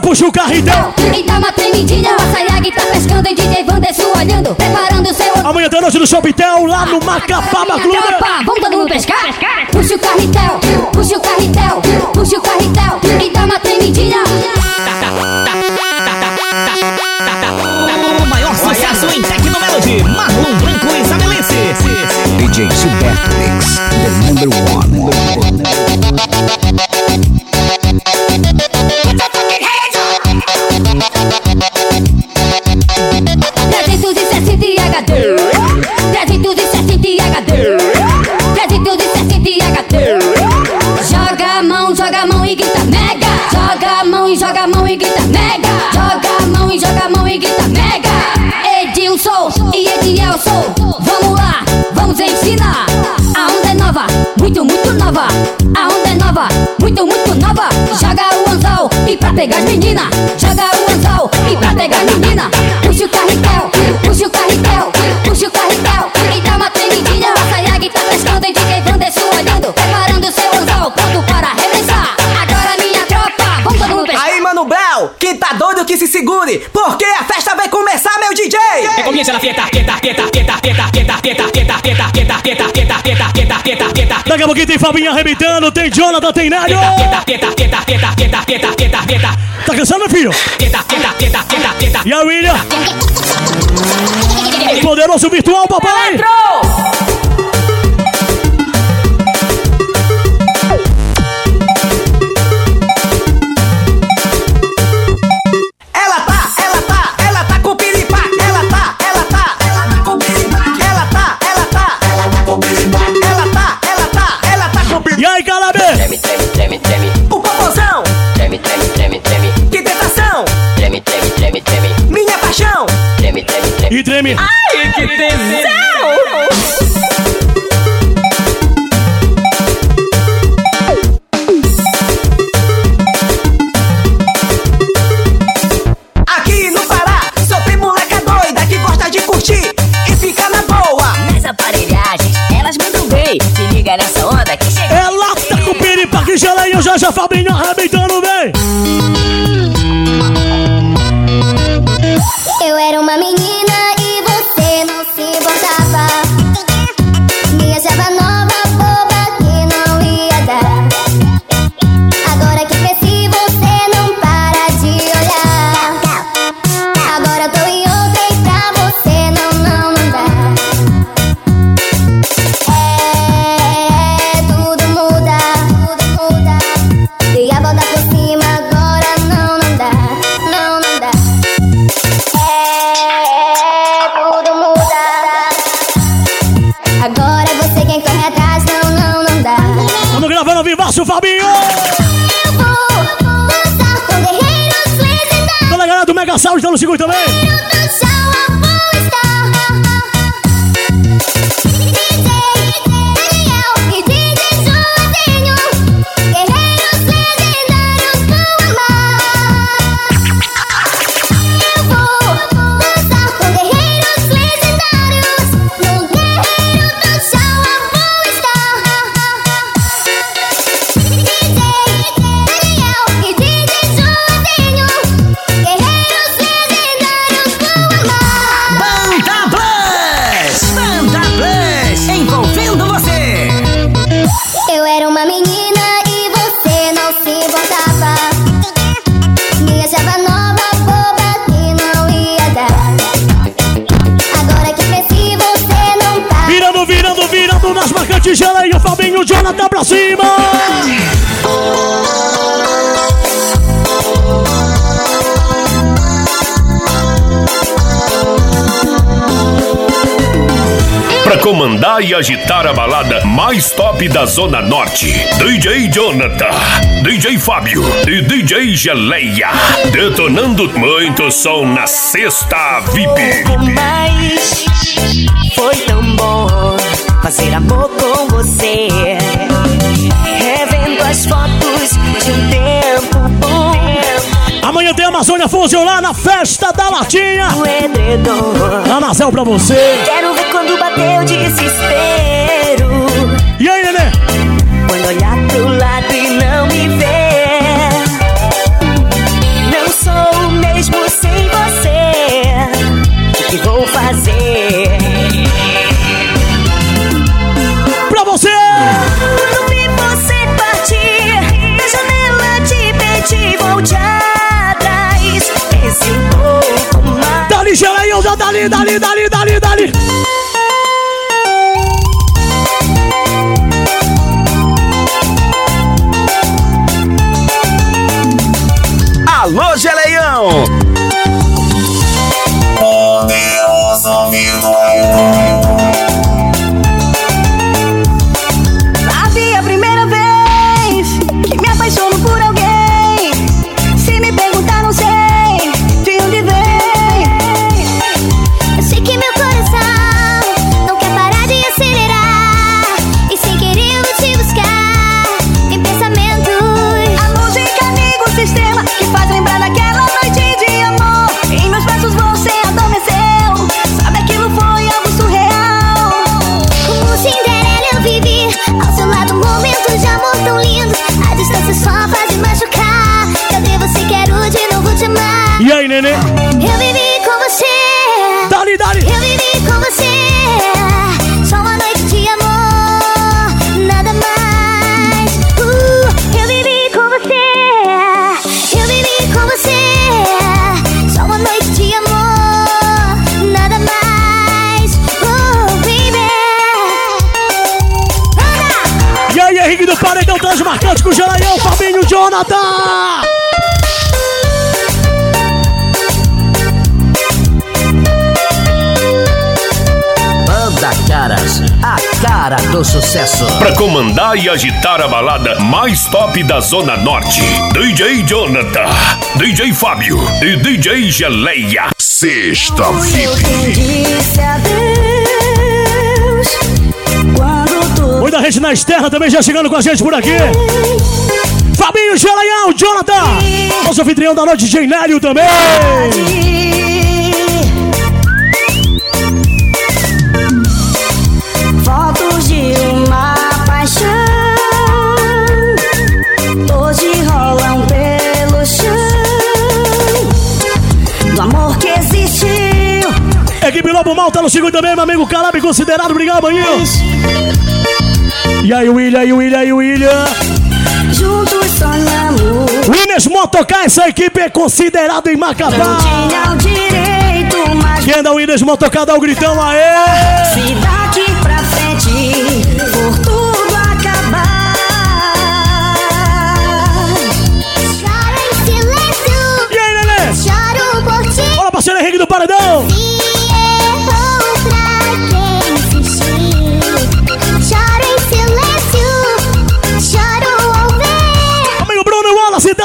puxa o carro e deu. E dá uma tremidinha, o açaiaga tá pescando em DJ Vanderson olhando, preparando o seu... Amanhã da noite no Shoppingtel, lá no Macapá, Maclúbia. Vamos todo mundo pescar? pescar. Puxa o carretel, puxa o carretel, puxa o carretel e dá uma tremidinha. Maior sucesso em Tecnomelody, Marlon Branco e Isabelense. DJ Gilberto Mix, the number one. pegar as meninas. daqui a pouquinho tem Fabinho arrebentando, tem Jonathan, tem Nário. Tá cansado, filho? E a William? Poderoso virtual, papai! Eletro! me. I get this. Agitar a balada mais top da Zona Norte, DJ Jonathan, DJ Fábio e DJ Geleia. Detonando muito som na sexta VIP. Mas foi tão bom fazer amor com você. Revendo as fotos de um tempo. Amanhã tem Amazônia Fusion lá na festa da Latinha. O edredom. Amazel pra você. Quero ver quando bater o desespero. Dali, dali, dali, dali, dali, Henrique do Paredão Transmarcante com o Geleião, Fabinho, Jonathan! Banda Caras, a cara do sucesso. Pra comandar e agitar a balada mais top da Zona Norte, DJ Jonathan, DJ Fábio e DJ Geleia. Sexta Quem Muita gente na externa também já chegando com a gente por aqui. Fabinho, Geleião, Jonathan! Nosso anfitrião da noite, Geinélio também! Fotos de uma paixão Hoje rolam pelo chão Do amor que existiu Equipe Lobo Mal tá no segundo também, meu amigo Calab, considerado. Obrigado, maninho. E aí, William, e William, e William. Juntos sonhamos Williams Motocar, essa equipe é considerada em Macapá. Não tinha o direito, mas Quem é da Williams Motocar dá o gritão aê! Se daqui pra frente for tudo acabar Choro em silêncio. E aí, nenê? Choro por ti. Olha, parceiro Henrique do Paredão!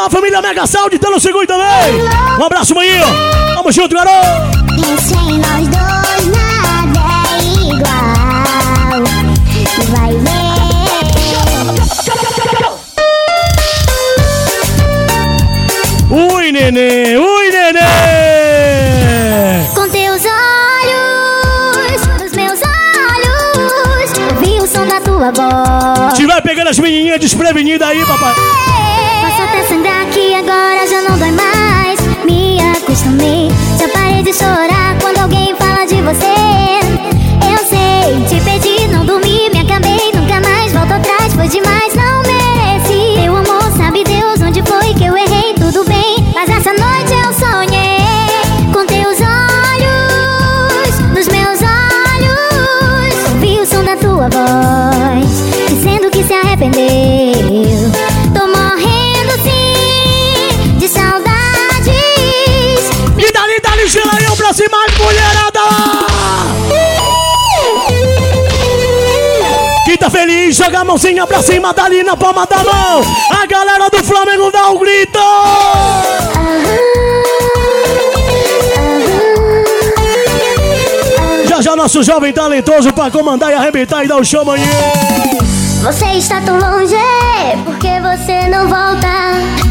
Da família Mega Saúde, tá no segundo também! Um abraço, maninho! Tamo junto, garoto! Pense em nós dois, nada é igual. Vai ver. Ui, nenê! Ui, nenê! Com teus olhos, nos meus olhos, ouvi o som da tua voz. Se vai pegando as menininhas desprevenidas aí, papai! Posso até sangrar Me. acostumei, já parei de chorar quando mãozinha pra cima, dali na palma da mão. A galera do Flamengo dá um grito. Já já nosso jovem talentoso pra comandar e arrebentar e dar o show amanhã. Você está tão longe, porque você não volta?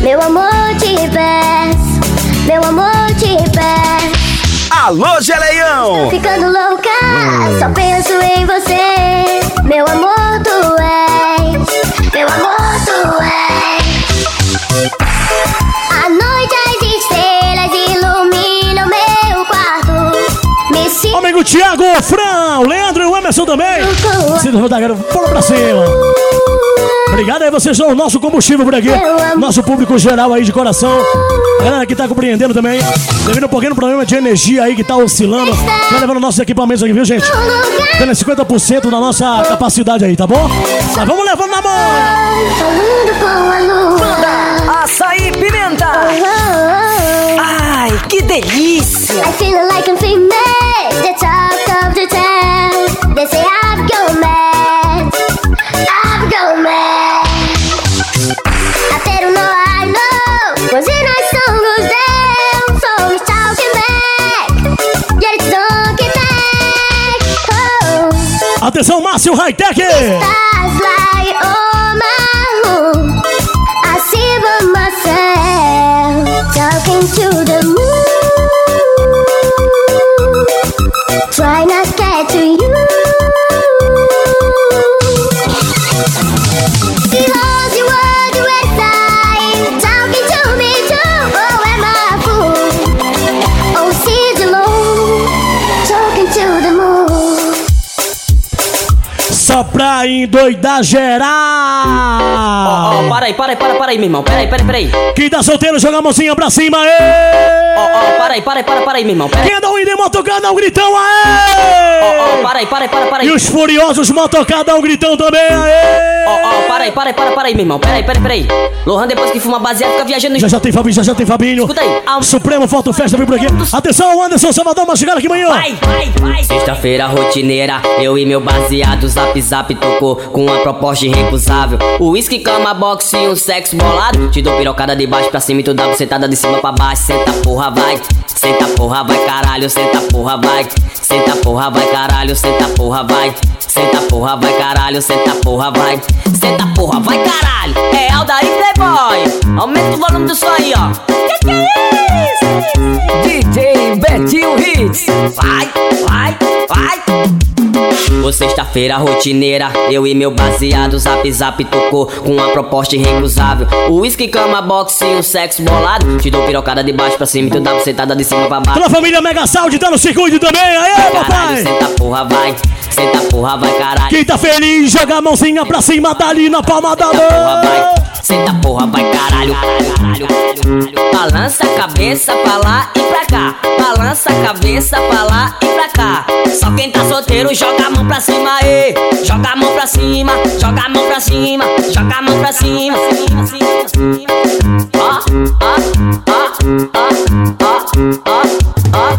Meu amor, te peço, meu amor, te peço. Alô, Geleião! Ficando louca, só penso em você. Meu amor, tu és, meu amor, tu és. À noite as estrelas iluminam meu quarto. Me sinto Amigo Thiago, Fran, Leandro e o Emerson também. Sinto da galera, bora pra cima. Obrigado aí, vocês são o nosso combustível por aqui. Nosso público geral aí de coração. A galera que tá compreendendo também. Devido um pouquinho no problema de energia aí que tá oscilando. Tá levando nossos equipamentos aqui, viu, gente? Tendo 50% da nossa capacidade aí, tá bom? Mas vamos levando na mão. Manda açaí pimenta. Ai, que delícia. I feel like I'm famous, Atenção, Márcio Hightech. stars like on my home. I see talking to the moon. Endoidar geral. Ó, para aí, para aí, para, para aí, meu irmão. Pera aí, pera aí, pera aí. Quem tá solteiro, joga a mãozinha pra cima, aê! Ó, ó, para aí, para aí, para, para aí, meu irmão. Pera aí. Quem é da Winnie Motocar, dá um gritão, aê! Ó, ó, para aí, para aí, para, para aí. E os furiosos Motocar, dá um gritão também, aê! Ó, ó, para aí, para aí, para, para aí, meu irmão. Pera aí, pera aí, pera aí. Lohan, depois que fuma baseado, fica viajando Já já tem Fabinho, já já tem Fabinho. Escuta aí. Ah, Supremo Foto Festa vem por aqui. Atenção, Anderson Salvador, uma chegada aqui amanhã. Vai, vai, vai. Sexta-feira rotineira, eu e meu baseado zap zap tocou com uma proposta irrecusável. Whisky, cama, boxe e um sexo bolado. Te dou pirocada de baixo pra cima e tu dá bucetada de cima pra baixo. Senta porra, vai. Senta porra, vai caralho. Senta porra, vai. Senta porra, vai caralho. Senta porra, vai. Senta porra, vai caralho. Senta porra, vai. Senta porra, vai caralho. É Aldair Playboy. Aumenta o volume do som aí, ó. Que que é isso? DJ Betinho Hits. Vai, vai, vai. Ô sexta-feira rotineira, eu e meu baseado zap zap tocou com uma proposta irrecusável. Whisky, cama, boxe e um sexo bolado. Te dou pirocada de baixo pra cima e tu dá bucetada de cima pra baixo. Toda a família Mega Saúde tá no circuito também, aê, Caralho, papai! senta porra, vai. Senta porra, vai caralho. Quem tá feliz, joga a mãozinha pra cima, dali na palma da mão. Senta porra, vai caralho. caralho, caralho. Balança a cabeça pra lá e pra cá. Balança a cabeça pra lá e pra cá. Só quem tá solteiro joga a mão pra cima, ê. Joga a mão pra cima, joga a mão pra cima, joga a mão pra cima. Ó, ó, ó, ó, ó, ó.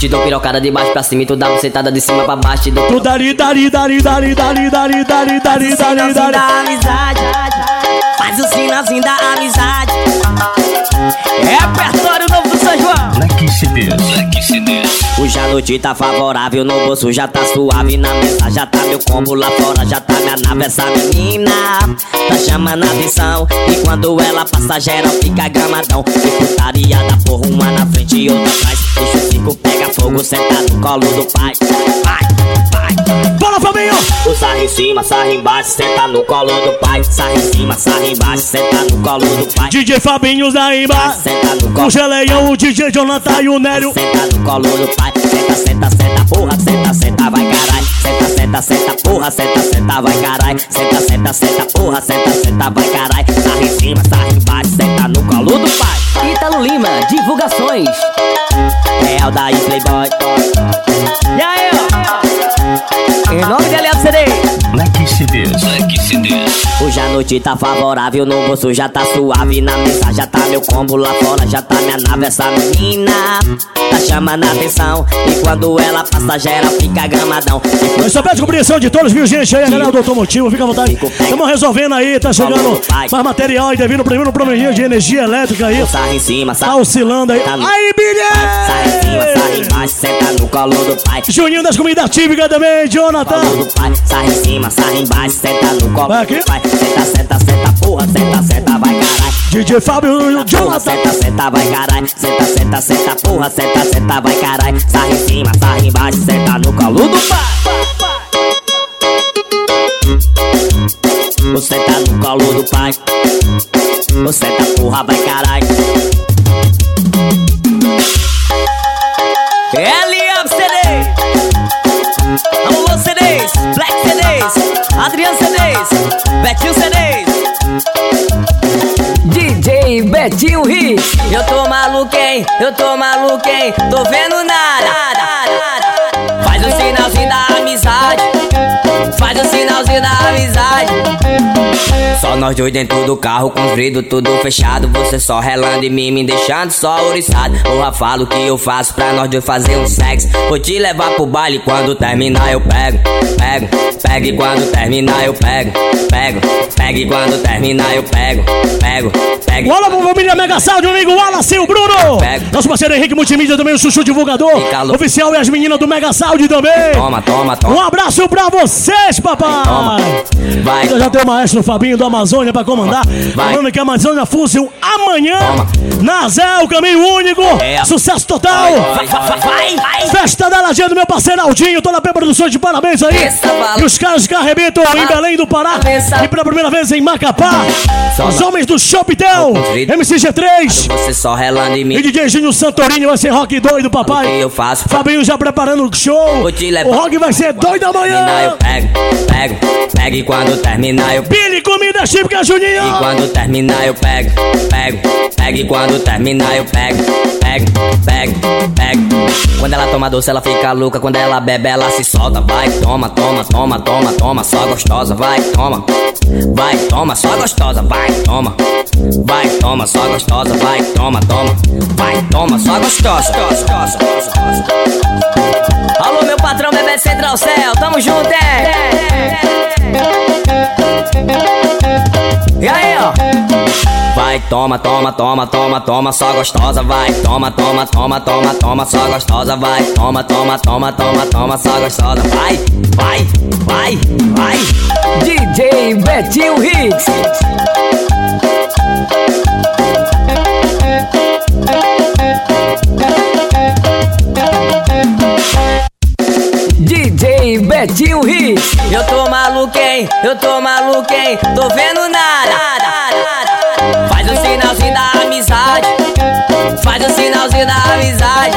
Te dou pirocada de baixo pra cima e tu dá bucetada de cima pra baixo. Te dou Tu dali, dali, dali, dali, dali, dali, dali, dali, dali, dali. amizade. Faz o sinalzinho da amizade. Novo do São João. Black CDs. Black CDs. Hoje a noite tá favorável, no bolso já tá suave Na mesa já tá meu combo, lá fora já tá minha nave Essa menina tá chamando a atenção E quando ela passa geral fica gramadão Que putaria da porra, uma na frente e outra atrás Deixa o cinco, pega fogo, senta no colo do pai Bora, Fabinho! O sarra em cima, sarra embaixo, senta no colo do pai Sarra em cima, sarra embaixo, senta no colo do pai DJ Fabinho da Imba. Senta no colo O Geleião, o DJ Jonathan e o Nélio. Senta no colo do pai, senta, senta, senta, porra, senta, senta, vai caralho. Senta, senta, senta, porra, senta, senta, vai caralho. Senta, senta, senta, porra, senta, senta, vai caralho. Sarra em cima, sarra embaixo, senta no colo do pai. Ítalo Lima, divulgações. É o daí Playboy. E aí, ó. Em nome de Aliado CD. Black CDs. Black CDs. Hoje a noite tá favorável, no bolso já tá suave Na mesa já tá meu combo, lá fora já tá minha nave Essa menina tá chamando a atenção E quando ela passa já ela fica gramadão Nós só pede compreensão de todos, viu, gente? Aí, a galera do automotivo, fica à vontade. Estamos resolvendo aí, tá chegando mais material aí, devido primeiro probleminha de energia elétrica aí. Sarra em cima, Tá oscilando aí. Aí, Sarra em cima, sarra embaixo, senta no colo do pai Juninho das comidas típicas também, Jonathan. Sarra em cima, sarra embaixo, senta no colo Vai aqui. Senta, senta, senta, porra, senta, senta, vai caralho. DJ Fábio e o Jonathan. senta, senta, vai caralho. Senta, senta, senta, porra, senta, senta, vai caralho. Sarra em cima, sarra embaixo, senta no colo do pai. Você tá no colo do pai. Você tá porra, vai caralho Betinho CDs DJ Betinho Hits. Eu tô maluco, hein? Eu tô maluco, hein? Tô vendo nada. Faz o sinalzinho da amizade. Faz o sinalzinho da amizade. Só nós dois dentro do carro com os vidros tudo fechado. Você só relando em mim, me deixando só ouriçado. Porra, falo o que eu faço pra nós dois fazer um sexo. Vou te levar pro baile quando terminar eu pego. Pego, pego e quando terminar eu pego. Pego, pego e quando terminar eu pego. Pego, pego. Olá, família Mega Sound, amigo Wallace e o Bruno. Nosso parceiro Henrique Multimídia também, o Chuchu Divulgador. Oficial e as meninas do Mega Sound também. Toma, toma, toma. Um abraço pra vocês, papai. Toma. Vai. Eu já tem o maestro Fabinho do Amazônia pra comandar. Vai. Falando que a Amazônia Fúzil amanhã. Na Zé, o caminho único. É. Sucesso total. Vai, vai, vai. Festa da Lajeira do meu parceiro Aldinho. Toda a Produções de parabéns aí. E os caras que arrebentam em Belém do Pará. E pela primeira vez em Macapá. Os homens do Shoptel. MCG3. Você só relando em mim. E DJ Júnior Santorini vai ser rock doido, O que papai. eu faço? Fabinho já preparando o show. O rock vai ser doido amanhã. Pego, pego, pego e quando terminar eu pego. Billy Comida Típica Juninho. E quando terminar eu pego, pego, pego e quando terminar eu pego, pego, pego, pego. Quando ela toma doce ela fica louca, quando ela bebe ela se solta. Vai, toma, toma, toma, toma, toma, só gostosa, vai, toma. Vai, toma, só gostosa, vai, toma. Vai, toma, só gostosa, vai, toma, toma. Vai, toma, só gostosa. Alô, meu patrão bebê Central Céu, tamo junto, é? E aí, ó? Vai, toma, toma, toma, toma, toma, só gostosa, vai, toma, toma, toma, toma, toma, só gostosa, vai, toma, toma, toma, toma, toma, só gostosa, vai, vai, vai, vai. DJ Betinho Hits. DJ Betinho Hits. Eu tô maluco, hein? Eu tô maluco, hein? Tô vendo nada. Faz o sinalzinho da amizade. Faz o sinalzinho da amizade.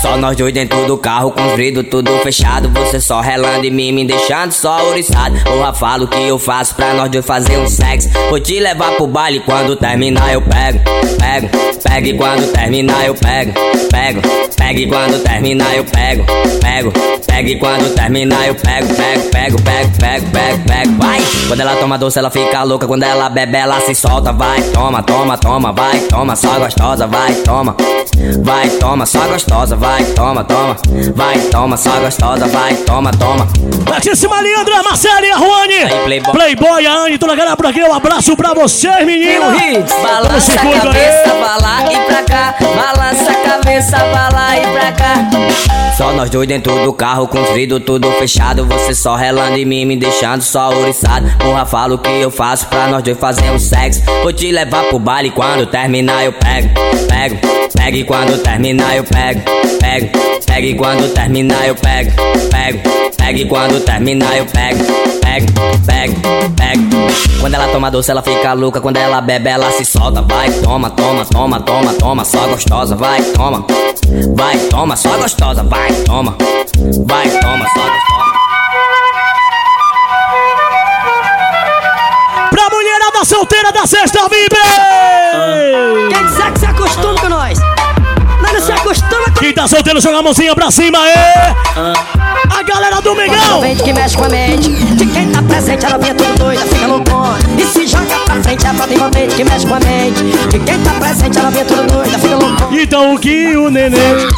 Só nós dois dentro do carro com os vidros tudo fechado. Você só relando em mim, me deixando só ouriçado. Porra, falo que eu faço pra nós dois fazer um sexo. Vou te levar pro baile quando terminar eu pego. Pego, pego e quando terminar eu pego. Pego, pego e quando terminar eu pego. Pego, pego e quando terminar eu pego. Pego, pego, pego, pego, pego, pego. Vai! Quando ela toma doce ela fica louca. Quando ela bebe ela se solta. Vai, toma, toma, toma, vai, toma, só gostosa, vai, toma. Vai, toma, só gostosa, vai, toma, toma. Vai, toma, só gostosa, vai, toma, toma. Latíssima Leandra, Marcela e a Ruane. Aí, Playboy. Playboy, a Anne, toda a galera por aqui. Um abraço pra vocês, menina. Hits. Balança a cabeça pra lá e pra cá. Balança a cabeça pra lá e pra cá. Só nós dois dentro do carro com os vidros tudo fechado. Você só relando em mim, me deixando só ouriçado. Porra, falo o que eu faço pra nós dois fazer um sexo. Vou te levar pro baile quando terminar eu pego. Pego, pego e quando terminar eu pego. Pego, pego e quando terminar eu pego. Pego, pego e quando terminar eu pego. Pego, pego, pego. Quando ela toma doce, ela fica louca. Quando ela bebe, ela se solta. Vai, toma, toma, toma, toma, toma, só gostosa. Vai, toma. Vai, toma, só gostosa. Vai, toma. Vai, toma, só gostosa. Pra mulherada solteira da Sexta Vibe. Acostume com nós. Mas não se acostuma com Quem tá solteiro, joga a mãozinha pra cima, é. a galera do Mengão. Vende que mexe com a mente. De quem tá presente, ela vinha tudo doida, fica loucona. E se joga pra frente, é praticamente que mexe com a mente. De quem tá presente, ela vinha tudo doida, fica loucona. Então o que o neném.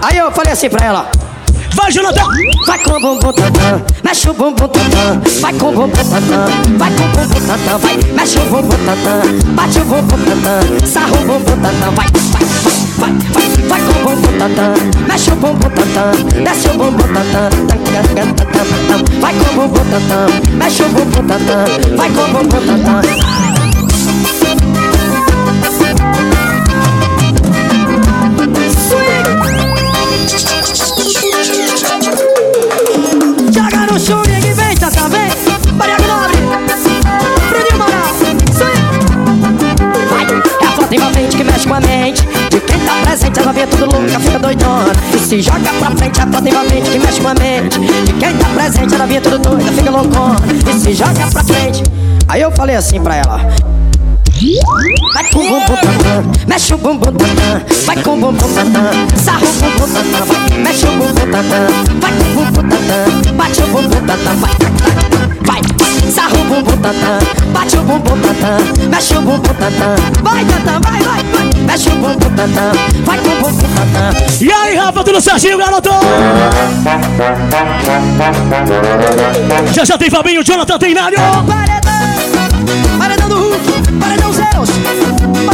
Aí eu falei assim pra ela. Vai, Jonathan! Vai com o bumbum tantã, mexe o bumbum tantã. Vai com o bumbum tantã, vai com o bumbum tantã. Vai, mexe o bumbum tantã, bate o bumbum tantã. Sarra o bumbum tantã, vai, vai, vai, vai, vai com o bumbum tantã. Mexe o bumbum tantã, desce o bumbum tantã. Vai com o bumbum tantã, mexe o bumbum tantã. Vai com o bumbum tantã. Se joga pra frente, é afetivamente que mexe com a mente. De quem tá presente, ela vê tudo doida, fica loucona. E se joga pra frente. Aí eu falei assim pra ela. Vai com o bumbum tantã, mexe o bumbum tantã, vai com o bumbum tantã, sarra o bumbum tantã, vai, mexe o bumbum tantã, vai com o bumbum tantã, bate o bumbum tantã, vai, vai, vai, sarra o bumbum tantã, bate o bumbum tantã, mexe o bumbum tantã, vai tantã, vai, vai, vai, mexe o bumbum tantã, vai com o bumbum tantã. E aí, Rafa, tudo certinho, garotão? Já já tem Fabinho, Jonathan tem Nário. Paredão do Hulk, Paredão Zeus,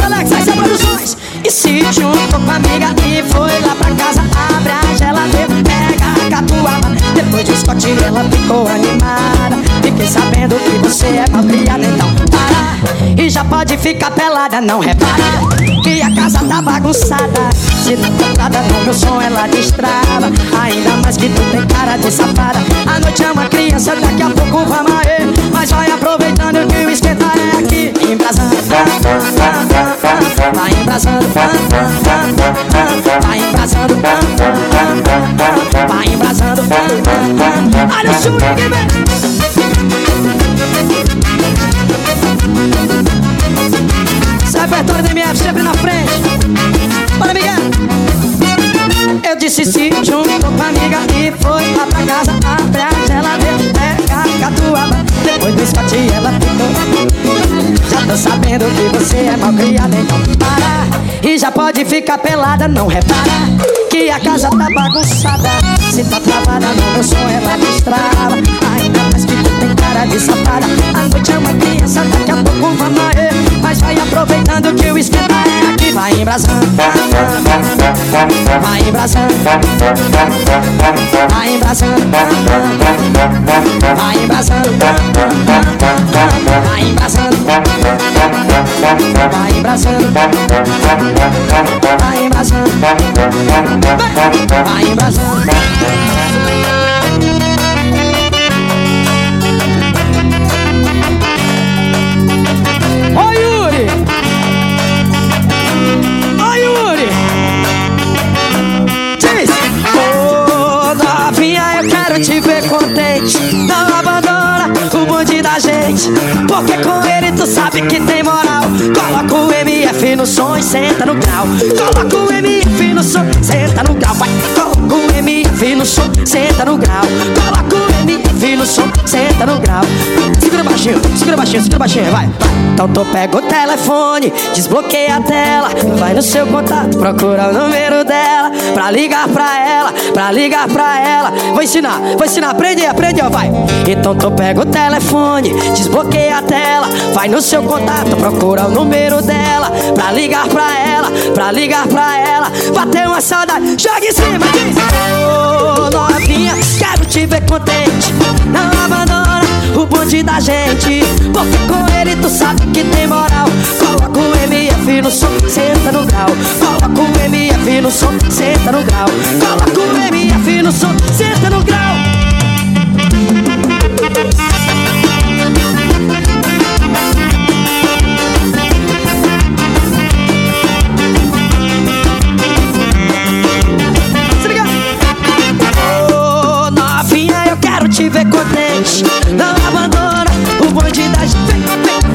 Alex, vai ser produções. E se juntou com a amiga e foi lá pra casa, abre a geladeira, pega a catuaba. Depois de Scott ela ficou animada. Fiquei sabendo que você é malcriada, então para. E já pode ficar pelada, não repara. Que a casa tá bagunçada. Se não contada no meu som, ela destrava. Ainda mais que tu tem cara de safada. A noite é uma criança, daqui a pouco vai morrer. Mas vai aproveitando que o esquentar é aqui. Embrasando, vai embrasando, vai embrasando, vai embrasando. Olha o swing, vem. Repertório da MF sempre na frente. Bora, Miguel. Eu disse se juntou com a amiga e foi lá pra casa. Abre a geladeira, pega a catuaba. Depois do Scott ela ficou. Já tô sabendo que você é mal criada, então para. E já pode ficar pelada, não repara. Que a casa tá bagunçada. Se tá travada no meu som, ela destrava. Ainda mais que cara de safada. A noite é uma criança, daqui a pouco vai morrer. Mas vai aproveitando que o esquenta é aqui. Vai embrasando, vai embrasando, vai, vai. Então tu pega o telefone, desbloqueia a tela. Vai no seu contato, procura o número dela. Pra ligar pra ela, pra ligar pra ela. Vou ensinar, vou ensinar, aprende, aprende, ó, vai. Então tu pega o telefone, desbloqueia a tela. Vai no seu contato, procura o número dela. Pra ligar pra ela, pra ligar pra ela. Bateu uma saudade, joga em cima, Ô novinha, quero te ver contente. Não abandona o bonde da gente. Porque com ele tu sabe que tem moral. Coloca o MF no som, senta no grau. Coloca o MF no som, senta no grau. Coloca o MF no som, senta no grau não abandona o bonde da gente.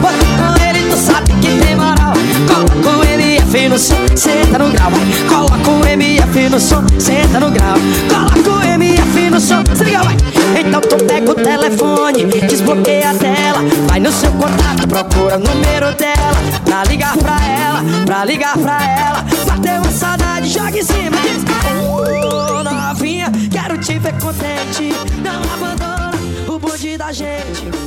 Bota com ele tu sabe que tem moral. Cola com MF no som, senta no grau. Vai. Cola com MF no som, senta no grau. Cola com é MF no é som, se liga, vai. Então tu pega o telefone, desbloqueia a tela. Vai no seu contato, procura o número dela. Pra ligar pra ela, pra ligar pra ela. Bateu uma saudade, joga em cima. Oh, novinha, quero te ver contente. Não abandona da gente.